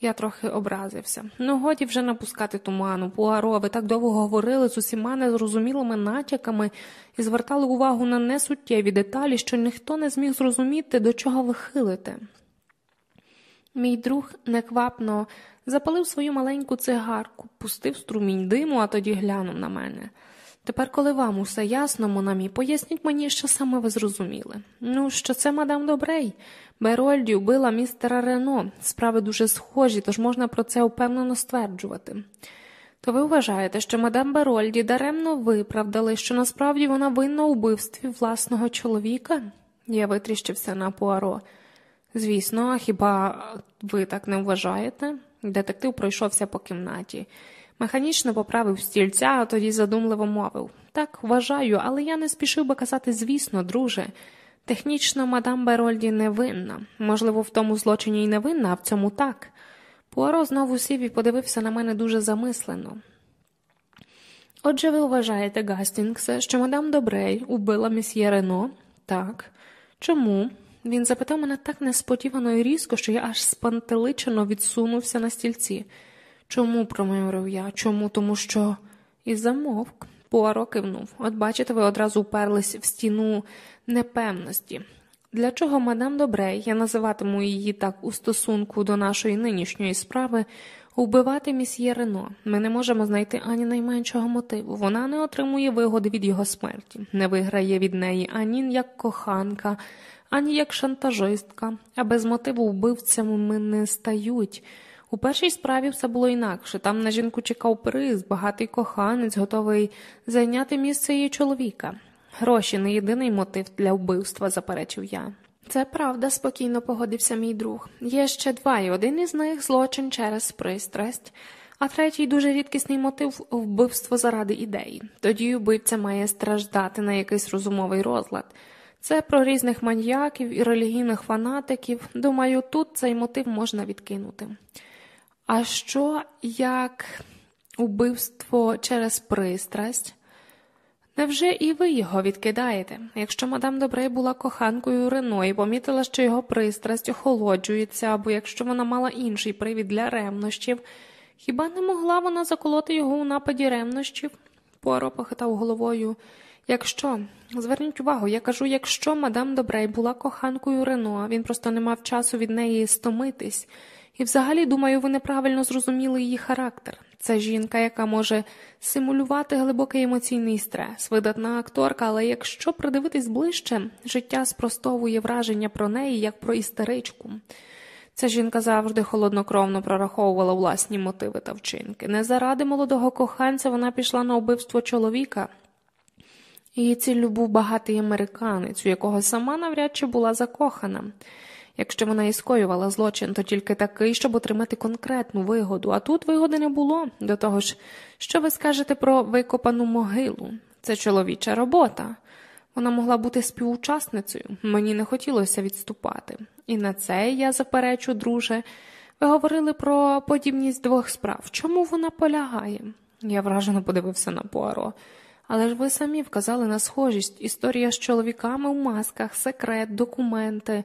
Я трохи образився. Ну, годі вже напускати туману. Пуаро, ви так довго говорили з усіма незрозумілими натяками і звертали увагу на несуттєві деталі, що ніхто не зміг зрозуміти, до чого ви хилите. Мій друг неквапно запалив свою маленьку цигарку, пустив струмінь диму, а тоді глянув на мене. Тепер, коли вам усе ясно, Монамі, поясніть мені, що саме ви зрозуміли. Ну, що це мадам Добрей. Берольді вбила містера Рено. Справи дуже схожі, тож можна про це впевнено стверджувати. То ви вважаєте, що мадам Берольді даремно виправдали, що насправді вона винна у вбивстві власного чоловіка? Я витріщився на Пуаро. Звісно, хіба ви так не вважаєте? Детектив пройшовся по кімнаті. Механічно поправив стільця, а тоді задумливо мовив так, вважаю, але я не спішив би казати, звісно, друже. Технічно, мадам Берольді не винна. Можливо, в тому злочині й не винна, а в цьому так. Пуаро знову сів і подивився на мене дуже замислено. Отже, ви вважаєте, Гастінгсе, що мадам Добрей убила месьє Рено? Так. Чому? Він запитав мене так несподівано і різко, що я аж спантеличено відсунувся на стільці. Чому, промовив я? Чому? Тому що. І замовк. Пуаро кивнув. От бачите, ви одразу вперлись в стіну непевності. Для чого мадам Добрей, я називатиму її так у стосунку до нашої нинішньої справи, вбивати місьє Рено. Ми не можемо знайти ані найменшого мотиву. Вона не отримує вигоди від його смерті, не виграє від неї ані як коханка, ані як шантажистка, а без мотиву вбивцями не стають. У першій справі все було інакше. Там на жінку чекав приз, багатий коханець, готовий зайняти місце її чоловіка. Гроші не єдиний мотив для вбивства, заперечив я. Це правда, спокійно погодився мій друг. Є ще два, і один із них злочин через пристрасть, а третій дуже рідкісний мотив вбивство заради ідеї. Тоді вбивця має страждати на якийсь розумовий розлад. Це про різних маньяків і релігійних фанатиків. Думаю, тут цей мотив можна відкинути. А що як убивство через пристрасть? Невже і ви його відкидаєте? Якщо мадам Добрей була коханкою Рено і помітила, що його пристрасть охолоджується, або якщо вона мала інший привід для ревнощів, хіба не могла вона заколоти його у нападі ревнощів? Пуаро похитав головою. Якщо, зверніть увагу, я кажу, якщо мадам Добрей була коханкою Рено, він просто не мав часу від неї стомитись. І взагалі, думаю, ви неправильно зрозуміли її характер. Це жінка, яка може симулювати глибокий емоційний стрес, видатна акторка, але якщо придивитись ближче, життя спростовує враження про неї як про істеричку. Ця жінка завжди холоднокровно прораховувала власні мотиви та вчинки. Не заради молодого коханця вона пішла на вбивство чоловіка. Її ціллю був багатий американець, у якого сама навряд чи була закохана. Якщо вона і скоювала злочин, то тільки такий, щоб отримати конкретну вигоду, а тут вигоди не було. До того ж, що ви скажете про викопану могилу? Це чоловіча робота. Вона могла бути співучасницею, мені не хотілося відступати. І на це я заперечу, друже. Ви говорили про подібність двох справ. Чому вона полягає? Я вражено подивився на Пуаро. Але ж ви самі вказали на схожість історія з чоловіками в масках, секрет, документи.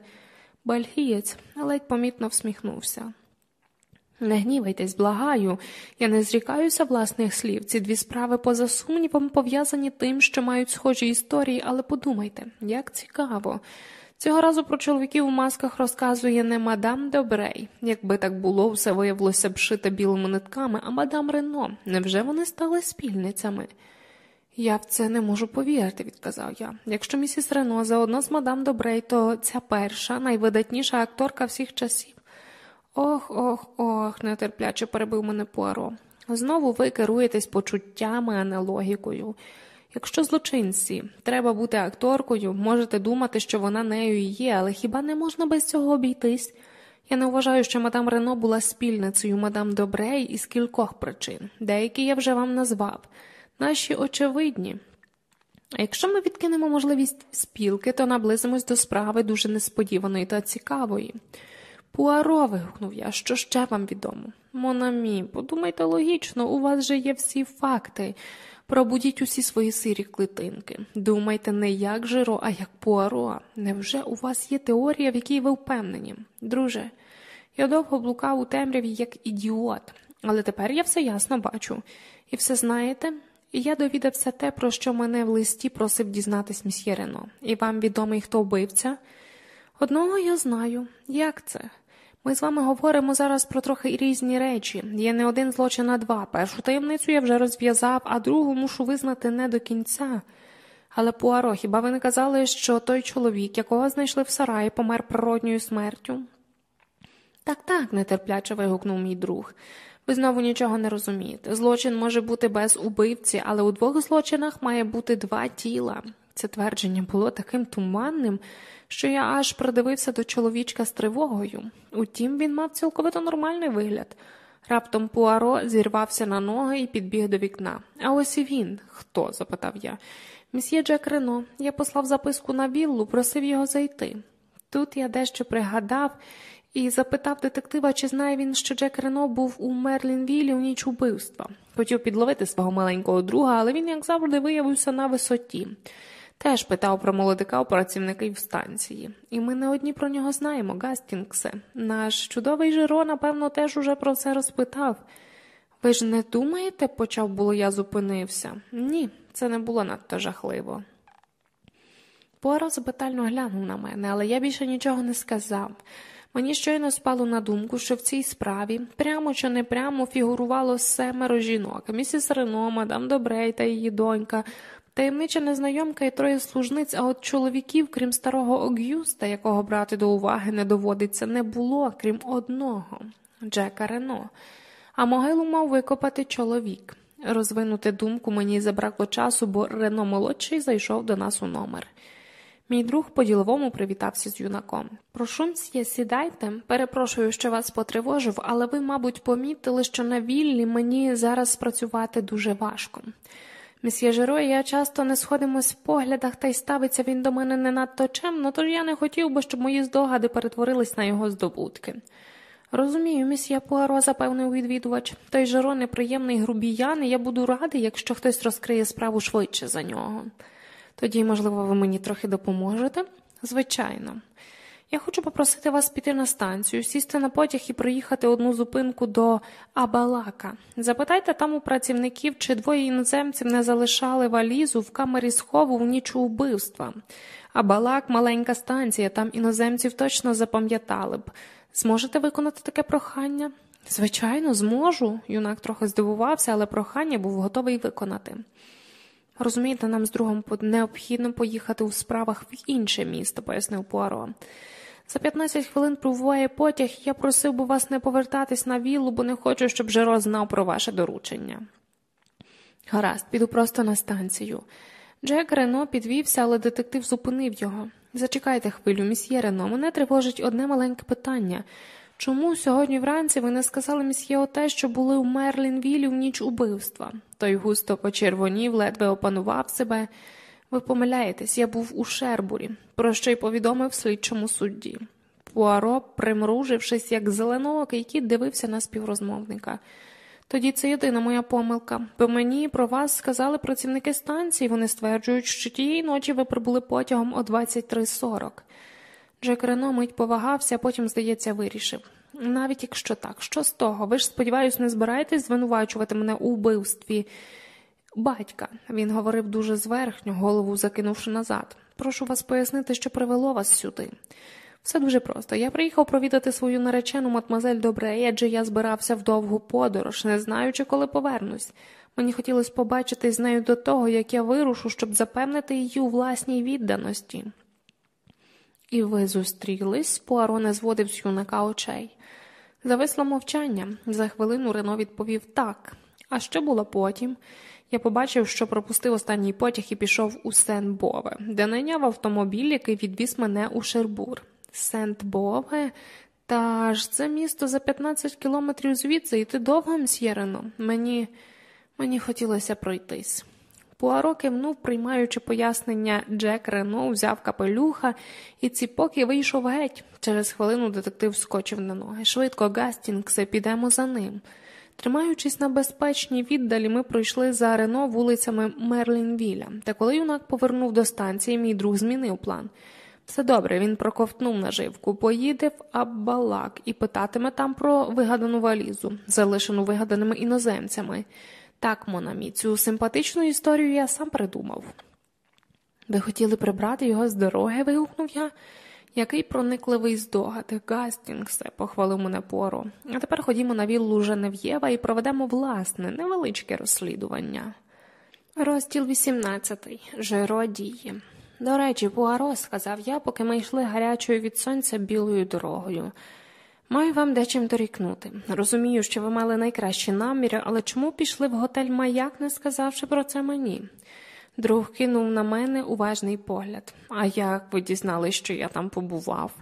Бальгієць ледь помітно всміхнувся. Не гнівайтесь, благаю, я не зрікаюся власних слів. Ці дві справи, поза сумнівом, пов'язані тим, що мають схожі історії, але подумайте, як цікаво. Цього разу про чоловіків у масках розказує не мадам Добрей. Якби так було, все виявилося б шите білими нитками, а мадам Рено. Невже вони стали спільницями? Я в це не можу повірити, відказав я. Якщо місіс Рено заодно з мадам Добрей, то ця перша, найвидатніша акторка всіх часів. Ох, ох, ох, нетерпляче перебив мене Пуаро. Знову ви керуєтесь почуттями, а не логікою. Якщо злочинці треба бути акторкою, можете думати, що вона нею і є, але хіба не можна без цього обійтись? Я не вважаю, що мадам Рено була спільницею мадам Добрей із кількох причин, деякі я вже вам назвав наші очевидні. А якщо ми відкинемо можливість спілки, то наблизимось до справи дуже несподіваної та цікавої. Пуаро, вигукнув я, що ще вам відомо? Монамі, подумайте логічно, у вас же є всі факти. Пробудіть усі свої сирі клітинки. Думайте не як Жиро, а як Пуаро. Невже у вас є теорія, в якій ви впевнені? Друже, я довго блукав у темряві як ідіот, але тепер я все ясно бачу. І все знаєте, і я довідався те, про що мене в листі просив дізнатись місьє Рено. І вам відомий, хто вбивця? Одного я знаю. Як це? Ми з вами говоримо зараз про трохи різні речі. Є не один злочин, а два. Першу таємницю я вже розв'язав, а другу мушу визнати не до кінця. Але Пуаро, хіба ви не казали, що той чоловік, якого знайшли в сараї, помер природньою смертю? Так, так, нетерпляче вигукнув мій друг. Ви знову нічого не розумієте. Злочин може бути без убивці, але у двох злочинах має бути два тіла. Це твердження було таким туманним, що я аж придивився до чоловічка з тривогою. Утім, він мав цілковито нормальний вигляд. Раптом Пуаро зірвався на ноги і підбіг до вікна. А ось і він. Хто? запитав я. Місьє Джек Рено. Я послав записку на віллу, просив його зайти. Тут я дещо пригадав і запитав детектива, чи знає він, що Джек Рено був у Мерлінвілі у ніч убивства. Хотів підловити свого маленького друга, але він, як завжди, виявився на висоті. Теж питав про молодика у працівників станції. І ми не одні про нього знаємо, Гастінгсе. Наш чудовий Жиро, напевно, теж уже про це розпитав. Ви ж не думаєте, почав було я зупинився? Ні, це не було надто жахливо. Пуаро запитально глянув на мене, але я більше нічого не сказав. Мені щойно спало на думку, що в цій справі прямо чи не прямо фігурувало семеро жінок, місіс Рено, мадам Добрей та її донька, таємнича незнайомка і троє служниць, а от чоловіків, крім старого Огюста, якого брати до уваги не доводиться, не було, крім одного Джека Рено. А могилу мав викопати чоловік. Розвинути думку мені забракло часу, бо Рено молодший зайшов до нас у номер. Мій друг по діловому привітався з юнаком. Прошу мсьє, сідайте. Перепрошую, що вас потривожив, але ви, мабуть, помітили, що на віллі мені зараз спрацювати дуже важко. Месьє Жиро я часто не сходимось в поглядах, та й ставиться він до мене не надто чемно, тож я не хотів би, щоб мої здогади перетворились на його здобутки. Розумію, місьє Пуаро, запевнив відвідувач. Той Жиро неприємний грубіян, і я буду радий, якщо хтось розкриє справу швидше за нього. Тоді, можливо, ви мені трохи допоможете? Звичайно. Я хочу попросити вас піти на станцію, сісти на потяг і проїхати одну зупинку до Абалака. Запитайте там у працівників, чи двоє іноземців не залишали валізу в камері схову в ніч убивства. Абалак маленька станція, там іноземців точно запам'ятали б. Зможете виконати таке прохання? Звичайно, зможу. Юнак трохи здивувався, але прохання був готовий виконати. Розумієте, нам з другом необхідно поїхати у справах в інше місто, пояснив Пуаро. За 15 хвилин прибуває потяг, я просив би вас не повертатись на віллу, бо не хочу, щоб Жеро знав про ваше доручення. Гаразд, піду просто на станцію. Джек Рено підвівся, але детектив зупинив його. Зачекайте хвилю, місьє Рено, мене тривожить одне маленьке питання. Чому сьогодні вранці ви не сказали місьє оте, що були у Мерлінвілі в ніч убивства? Той густо почервонів, ледве опанував себе. Ви помиляєтесь, я був у Шербурі, про що й повідомив слідчому судді. Пуаро, примружившись, як зеленоокий кіт, дивився на співрозмовника. Тоді це єдина моя помилка, бо мені про вас сказали працівники станції, вони стверджують, що тієї ночі ви прибули потягом о 23.40. Джек Рено мить повагався, потім, здається, вирішив. Навіть якщо так, що з того? Ви ж, сподіваюсь, не збираєтесь звинувачувати мене у вбивстві. Батька, він говорив дуже зверхньо, голову закинувши назад. Прошу вас пояснити, що привело вас сюди. Все дуже просто. Я приїхав провідати свою наречену матмазель Добрея, адже я збирався в довгу подорож, не знаючи, коли повернусь. Мені хотілося побачити з нею до того, як я вирушу, щоб запевнити її у власній відданості. І ви зустрілись, Пуаро не зводив з юнака очей. Зависло мовчання. За хвилину Рено відповів так. А що було потім? Я побачив, що пропустив останній потяг і пішов у Сент-Бове, де найняв автомобіль, який відвіз мене у Шербур. Сент-Бове? Та ж це місто за 15 кілометрів звідси, і ти довго мсьєрено. Мені мені хотілося пройтись. Пуаро кивнув, приймаючи пояснення, Джек Рено взяв капелюха і ціпок вийшов геть. Через хвилину детектив скочив на ноги. Швидко, Гастінгсе, підемо за ним. Тримаючись на безпечній віддалі, ми пройшли за Рено вулицями Мерлінвіля, та коли юнак повернув до станції, мій друг змінив план. Все добре, він проковтнув наживку, поїде в Аббалак і питатиме там про вигадану валізу, залишену вигаданими іноземцями. Так, Монамі, цю симпатичну історію я сам придумав. Ви хотіли прибрати його з дороги? вигукнув я. Який проникливий здогад, Гастінгсе, похвалив мене Поро. А тепер ходімо на віллу Женев'єва і проведемо власне, невеличке розслідування. Розділ 18. Жиро дії. До речі, Пуаро, сказав я, поки ми йшли гарячою від сонця білою дорогою. Маю вам дечим дорікнути. Розумію, що ви мали найкращі наміри, але чому пішли в готель маяк, не сказавши про це мені? Друг кинув на мене уважний погляд. А як ви дізнали, що я там побував?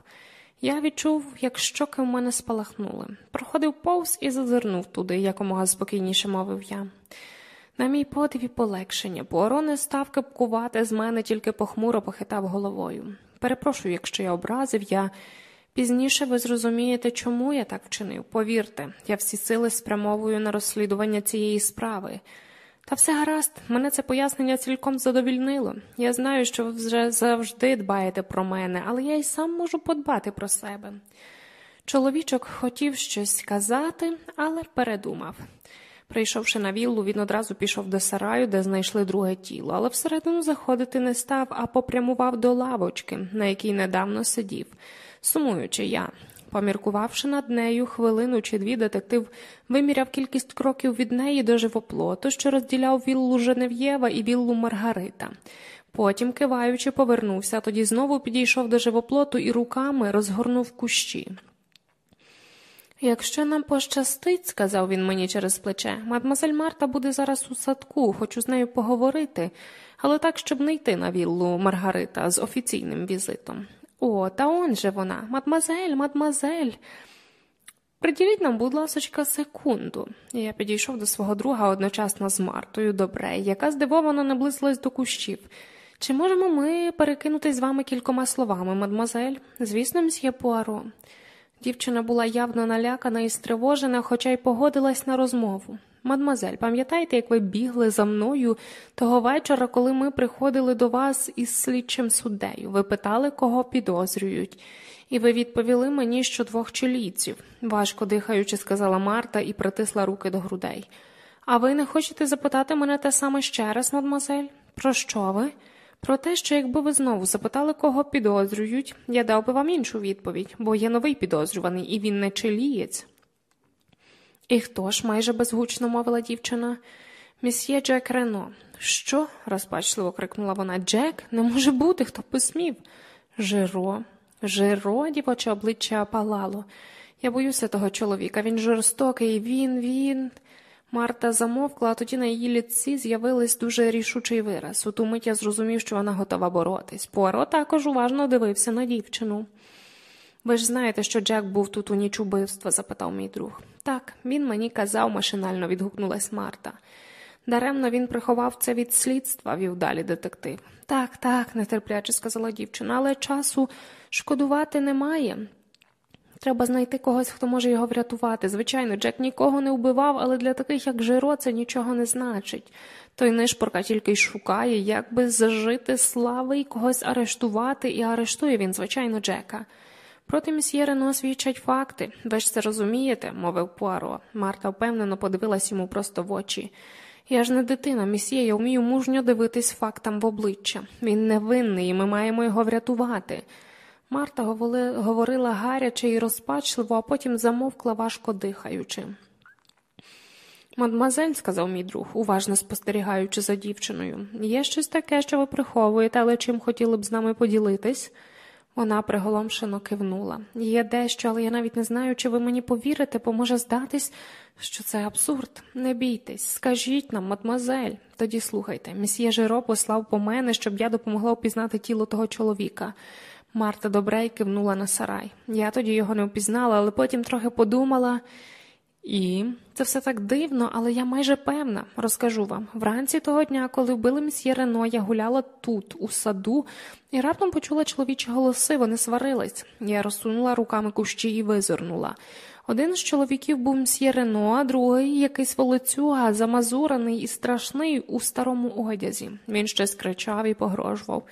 Я відчув, як щоки в мене спалахнули. Проходив повз і зазирнув туди, якомога спокійніше мовив я. На мій подив і полегшення, Пуаро не став кипкувати з мене, тільки похмуро похитав головою. Перепрошую, якщо я образив, я пізніше ви зрозумієте, чому я так вчинив. Повірте, я всі сили спрямовую на розслідування цієї справи. Та все гаразд, мене це пояснення цілком задовільнило. Я знаю, що ви вже завжди дбаєте про мене, але я й сам можу подбати про себе. Чоловічок хотів щось сказати, але передумав. Прийшовши на віллу, він одразу пішов до сараю, де знайшли друге тіло, але всередину заходити не став, а попрямував до лавочки, на якій недавно сидів, сумуючи я. Поміркувавши над нею хвилину чи дві, детектив виміряв кількість кроків від неї до живоплоту, що розділяв віллу Женев'єва і віллу Маргарита. Потім, киваючи, повернувся, тоді знову підійшов до живоплоту і руками розгорнув кущі. Якщо нам пощастить, сказав він мені через плече, мадмазель Марта буде зараз у садку, хочу з нею поговорити, але так, щоб не йти на віллу Маргарита з офіційним візитом. О, та он же вона, мадмазель, мадмазель. Приділіть нам, будь ласочка, секунду. Я підійшов до свого друга одночасно з Мартою Добре, яка здивовано наблизилась до кущів. Чи можемо ми перекинутись з вами кількома словами, мадмазель? Звісно, мсьє Пуаро. Дівчина була явно налякана і стривожена, хоча й погодилась на розмову. Мадмазель, пам'ятаєте, як ви бігли за мною того вечора, коли ми приходили до вас із слідчим суддею? Ви питали, кого підозрюють, і ви відповіли мені, що двох чолійців, важко дихаючи, сказала Марта і притисла руки до грудей. А ви не хочете запитати мене те саме ще раз, мадмазель? Про що ви? Про те, що якби ви знову запитали, кого підозрюють, я дав би вам іншу відповідь, бо є новий підозрюваний, і він не чилієць. І хто ж? майже безгучно мовила дівчина. Місьє Джек Рено. Що? розпачливо крикнула вона. Джек? Не може бути, хто посмів. Жиро, жиро, дівоче обличчя палало. Я боюся того чоловіка. Він жорстокий, він, він. Марта замовкла, а тоді на її літці з'явилась дуже рішучий вираз. У ту мить я зрозумів, що вона готова боротись. Пуаро також уважно дивився на дівчину. Ви ж знаєте, що Джек був тут у ніч убивства? запитав мій друг. Так, він мені казав, машинально відгукнулась Марта. Даремно він приховав це від слідства, вів далі детектив. Так, так, нетерпляче сказала дівчина, але часу шкодувати немає. Треба знайти когось, хто може його врятувати. Звичайно, Джек нікого не вбивав, але для таких, як Жиро, це нічого не значить. Той нишпорка тільки й шукає, як би зажити слави і когось арештувати, і арештує він, звичайно, Джека. Проти місьє Рено свідчать факти. Ви ж це розумієте, мовив Пуаро. Марта впевнено подивилась йому просто в очі. Я ж не дитина, місьє, я вмію мужньо дивитись фактам в обличчя. Він невинний, і ми маємо його врятувати. Марта говорила гаряче і розпачливо, а потім замовкла, важко дихаючи. Мадмазель, сказав мій друг, уважно спостерігаючи за дівчиною, є щось таке, що ви приховуєте, але чим хотіли б з нами поділитись? Вона приголомшено кивнула. Є дещо, але я навіть не знаю, чи ви мені повірите, бо може здатись, що це абсурд. Не бійтесь, скажіть нам, мадмазель. Тоді слухайте, місьє Жиро послав по мене, щоб я допомогла впізнати тіло того чоловіка. Марта добре кивнула на сарай. Я тоді його не впізнала, але потім трохи подумала. І це все так дивно, але я майже певна, розкажу вам. Вранці того дня, коли вбили мсьє Рено, я гуляла тут, у саду, і раптом почула чоловічі голоси, вони сварились. Я розсунула руками кущі і визирнула. Один з чоловіків був мсьє Рено, а другий якийсь волоцюга, замазураний і страшний у старому одязі. Він щось кричав і погрожував.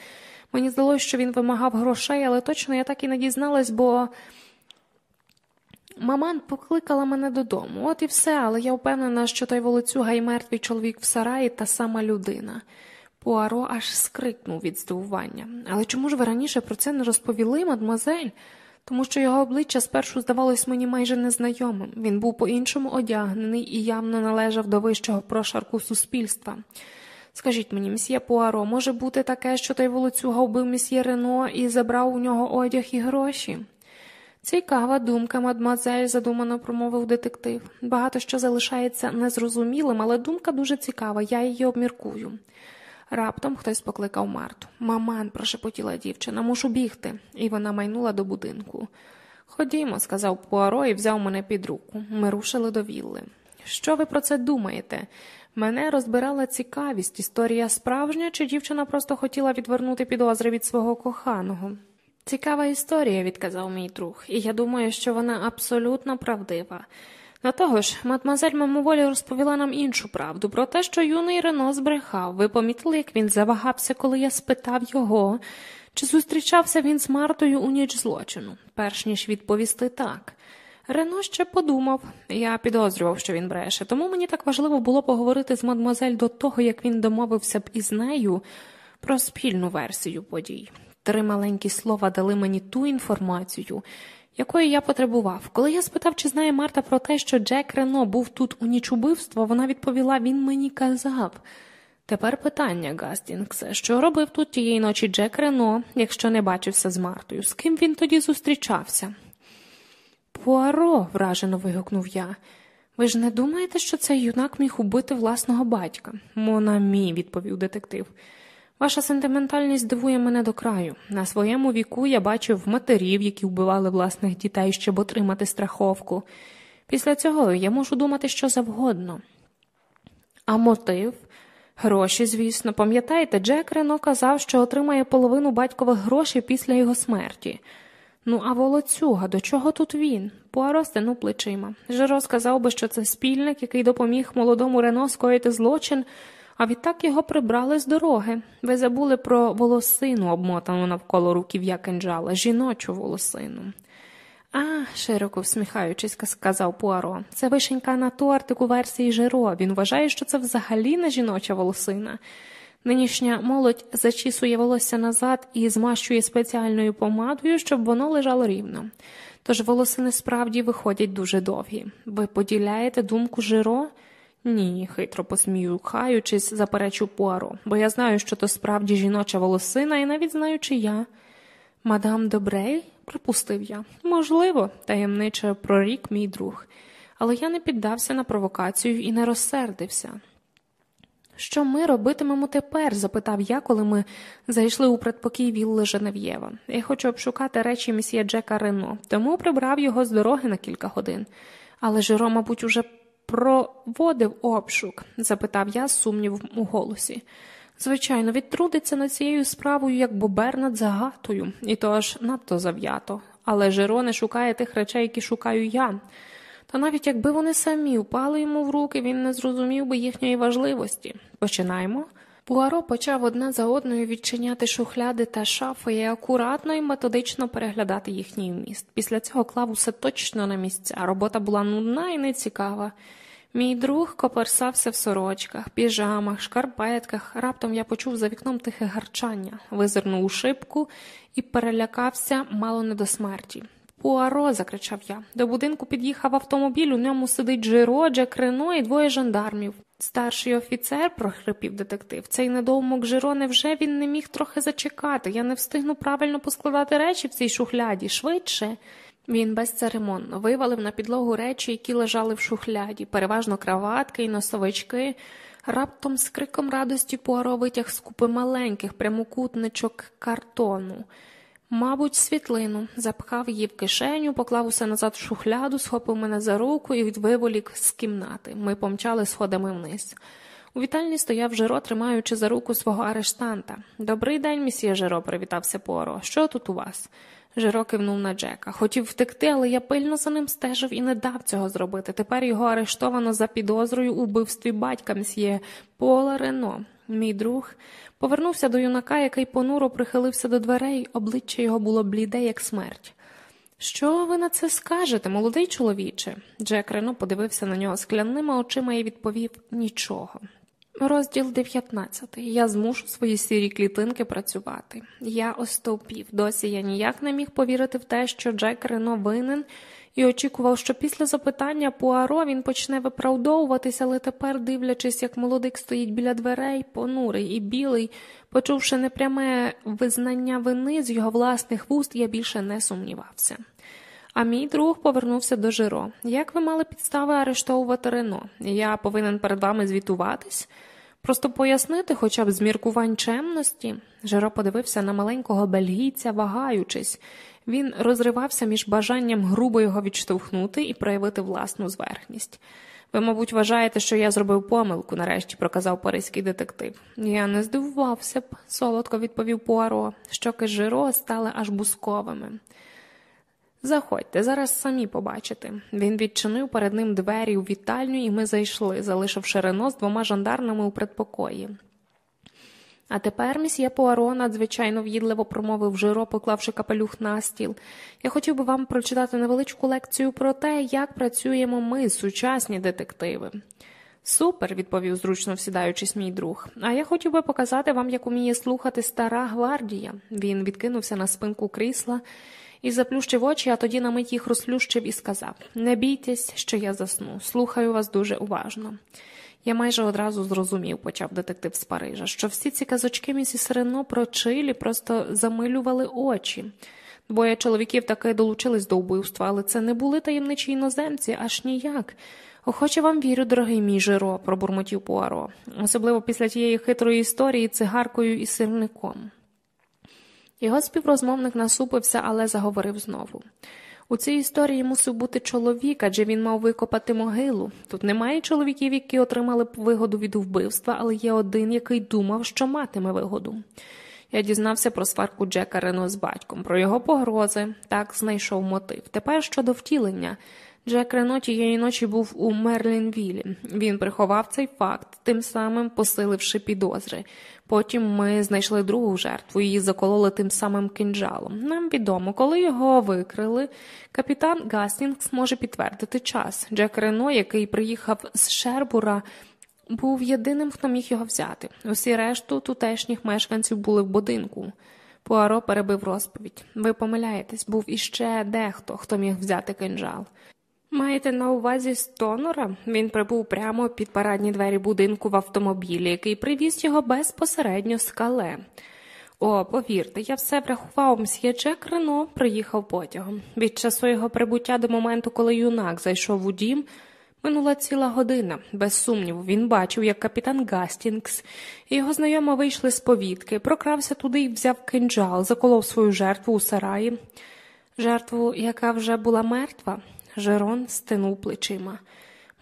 Мені здалося, що він вимагав грошей, але точно я так і не дізналась, бо. Маман покликала мене додому, от і все, але я впевнена, що той волоцюга і мертвий чоловік в сараї та сама людина. Пуаро аж скрикнув від здивування. Але чому ж ви раніше про це не розповіли, мадмазель? Тому що його обличчя спершу здавалось мені майже незнайомим. Він був по іншому одягнений і явно належав до вищого прошарку суспільства. Скажіть мені, мсьє Пуаро, може бути таке, що той волоцюга вбив мсьє Рено і забрав у нього одяг і гроші? Цікава думка, мадмазель, задумано промовив детектив. Багато що залишається незрозумілим, але думка дуже цікава, я її обміркую. Раптом хтось покликав Марту. Маман, прошепотіла дівчина, мушу бігти, і вона майнула до будинку. Ходімо, сказав Пуаро і взяв мене під руку. Ми рушили до вілли. Що ви про це думаєте? Мене розбирала цікавість, історія справжня, чи дівчина просто хотіла відвернути підозри від свого коханого. Цікава історія, відказав мій друг, і я думаю, що вона абсолютно правдива. До того ж, мадмазель мимоволі розповіла нам іншу правду про те, що юний Рено збрехав. Ви помітили, як він завагався, коли я спитав його, чи зустрічався він з Мартою у ніч злочину, перш ніж відповісти так. Рено ще подумав, я підозрював, що він бреше, тому мені так важливо було поговорити з мадмозель до того, як він домовився б із нею про спільну версію подій. Три маленькі слова дали мені ту інформацію, якої я потребував. Коли я спитав, чи знає Марта про те, що Джек Рено був тут у ніч убивства, вона відповіла: він мені казав. Тепер питання, Гастінгсе, що робив тут тієї ночі Джек Рено, якщо не бачився з Мартою? З ким він тоді зустрічався? Пуаро, вражено вигукнув я. Ви ж не думаєте, що цей юнак міг убити власного батька? Монамі, відповів детектив. Ваша сентиментальність дивує мене до краю. На своєму віку я бачив матерів, які вбивали власних дітей, щоб отримати страховку. Після цього я можу думати що завгодно. А мотив? Гроші, звісно, пам'ятаєте, Джек Рено казав, що отримає половину батькових грошей після його смерті. Ну, а волоцюга, до чого тут він? Пуаро стенув плечима. Жеро сказав би, що це спільник, який допоміг молодому Рено скоїти злочин, а відтак його прибрали з дороги. Ви забули про волосину, обмотану навколо руків'я кинджала, жіночу волосину. А, широко всміхаючись, сказав Пуаро, це вишенька на тортику версії Жиро. Він вважає, що це взагалі не жіноча волосина. Нинішня молодь зачісує волосся назад і змащує спеціальною помадою, щоб воно лежало рівно. Тож волосини справді виходять дуже довгі. Ви поділяєте думку Жиро? Ні, хитро посміюхаючись, заперечу Пуаро, бо я знаю, що то справді жіноча волосина, і навіть знаю, чи я. Мадам Добрей, припустив я. Можливо, таємниче прорік мій друг, але я не піддався на провокацію і не розсердився. Що ми робитимемо тепер? запитав я, коли ми зайшли у предпокій вілли Женев'єва. Я хочу обшукати речі місьє Джека Рено, тому прибрав його з дороги на кілька годин. Але Жиро, мабуть, уже проводив обшук? запитав я з сумнівом у голосі. Звичайно, відтрудиться над цією справою, як бобер над загатою, і то аж надто зав'ято. Але Жиро не шукає тих речей, які шукаю я. Та навіть якби вони самі впали йому в руки, він не зрозумів би їхньої важливості. Починаємо. Пуаро почав одна за одною відчиняти шухляди та шафи і акуратно і методично переглядати їхній вміст. Після цього клав усе точно на місця. Робота була нудна і нецікава. Мій друг коперсався в сорочках, піжамах, шкарпетках. Раптом я почув за вікном тихе гарчання, визирнув у шибку і перелякався мало не до смерті. Пуаро, закричав я. До будинку під'їхав автомобіль, у ньому сидить Джиро, Джек Рено і двоє жандармів. Старший офіцер, прохрипів детектив, цей недоумок Жиро, невже він не міг трохи зачекати? Я не встигну правильно поскладати речі в цій шухляді, швидше. Він безцеремонно вивалив на підлогу речі, які лежали в шухляді, переважно краватки і носовички. Раптом з криком радості Пуаро витяг з купи маленьких прямокутничок картону. Мабуть, світлину, запхав її в кишеню, поклав усе назад в шухляду, схопив мене за руку і відвиволік з кімнати. Ми помчали сходами вниз. У вітальні стояв Жиро, тримаючи за руку свого арештанта. Добрий день, місьє Жиро, привітався Поро. Що тут у вас? Жиро кивнув на Джека. Хотів втекти, але я пильно за ним стежив і не дав цього зробити. Тепер його арештовано за підозрою у вбивстві батька мсьє Пола Рено. Мій друг повернувся до юнака, який понуро прихилився до дверей, обличчя його було бліде, як смерть. Що ви на це скажете, молодий чоловіче? Джек Рено подивився на нього склянними очима і відповів нічого. Розділ 19. Я змушу свої сірі клітинки працювати. Я остовпів. Досі я ніяк не міг повірити в те, що Джек Рено винен, і очікував, що після запитання Пуаро він почне виправдовуватися, але тепер, дивлячись, як молодик стоїть біля дверей, понурий і білий, почувши непряме визнання вини з його власних вуст, я більше не сумнівався. А мій друг повернувся до Жиро. Як ви мали підстави арештовувати Рено? Я повинен перед вами звітуватись? Просто пояснити, хоча б з міркувань чемності. Жиро подивився на маленького бельгійця, вагаючись. Він розривався між бажанням грубо його відштовхнути і проявити власну зверхність. Ви, мабуть, вважаєте, що я зробив помилку, нарешті проказав паризький детектив. Я не здивувався б, солодко відповів Пуаро. Щоки Жиро стали аж бусковими. Заходьте, зараз самі побачите. Він відчинив перед ним двері у вітальню, і ми зайшли, залишивши Рено з двома жандармами у предпокої. А тепер місьє Пуаро надзвичайно в'їдливо промовив Жиро, поклавши капелюх на стіл. Я хотів би вам прочитати невеличку лекцію про те, як працюємо ми, сучасні детективи. Супер, відповів зручно всідаючись мій друг. А я хотів би показати вам, як уміє слухати стара гвардія. Він відкинувся на спинку крісла і заплющив очі, а тоді на мить їх розплющив і сказав Не бійтесь, що я засну. Слухаю вас дуже уважно. Я майже одразу зрозумів, почав детектив з Парижа, що всі ці казочки місіс Рено про Чилі просто замилювали очі. Двоє чоловіків таки долучились до вбивства, але це не були таємничі іноземці, аж ніяк. Охоче вам вірю, дорогий мій Жиро, пробурмотів Пуаро, особливо після тієї хитрої історії цигаркою і сирником. Його співрозмовник насупився, але заговорив знову. У цій історії мусив бути чоловік, адже він мав викопати могилу. Тут немає чоловіків, які отримали б вигоду від вбивства, але є один, який думав, що матиме вигоду. Я дізнався про сварку Джека Рено з батьком, про його погрози, так знайшов мотив. Тепер щодо втілення. Джек Рено тієї ночі був у Мерлінвілі. Він приховав цей факт, тим самим посиливши підозри. Потім ми знайшли другу жертву, її закололи тим самим кинджалом. Нам відомо, коли його викрили, капітан Гастінгс може підтвердити час. Джек Рено, який приїхав з Шербура, був єдиним, хто міг його взяти. Усі решту тутешніх мешканців були в будинку. Пуаро перебив розповідь. Ви помиляєтесь, був іще дехто, хто міг взяти кинджал. Маєте на увазі Стонора? Він прибув прямо під парадні двері будинку в автомобілі, який привіз його безпосередньо з кале. О, повірте, я все врахував, мсьє Джек Рено приїхав потягом. Від часу його прибуття до моменту, коли юнак зайшов у дім, минула ціла година. Без сумніву, він бачив, як капітан Гастінгс і його знайома вийшли з повітки, прокрався туди і взяв кинджал, заколов свою жертву у сараї. Жертву, яка вже була мертва. Жерон стинув плечима.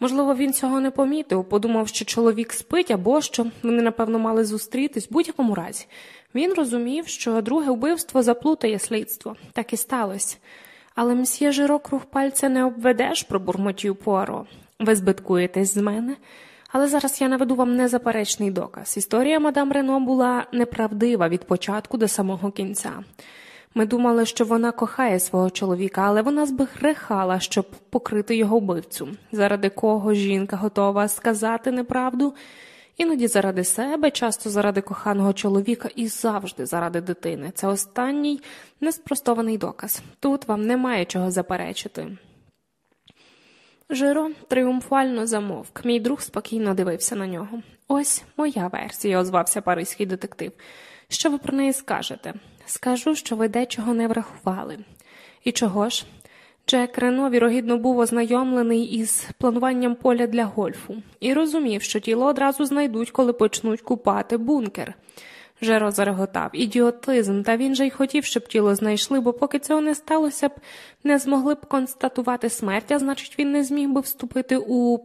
Можливо, він цього не помітив, подумав, що чоловік спить або що вони, напевно, мали зустрітись в будь-якому разі. Він розумів, що друге вбивство заплутає слідство. Так і сталося. Але мсьє Жиро круг пальця не обведеш, пробурмотів Пуаро. Ви збиткуєтесь з мене. Але зараз я наведу вам незаперечний доказ. Історія мадам Рено була неправдива від початку до самого кінця. Ми думали, що вона кохає свого чоловіка, але вона збрехала, щоб покрити його вбивцю, заради кого жінка готова сказати неправду, іноді заради себе, часто заради коханого чоловіка і завжди заради дитини. Це останній неспростований доказ. Тут вам немає чого заперечити. Жиро тріумфально замовк. Мій друг спокійно дивився на нього. Ось моя версія, озвався паризький детектив. Що ви про неї скажете? Скажу, що ви дечого не врахували. І чого ж? Джек Рено, вірогідно, був ознайомлений із плануванням поля для гольфу і розумів, що тіло одразу знайдуть, коли почнуть купати бункер. Жеро зареготав ідіотизм, та він же й хотів, щоб тіло знайшли, бо поки цього не сталося б, не змогли б констатувати смерть, а значить, він не зміг би вступити у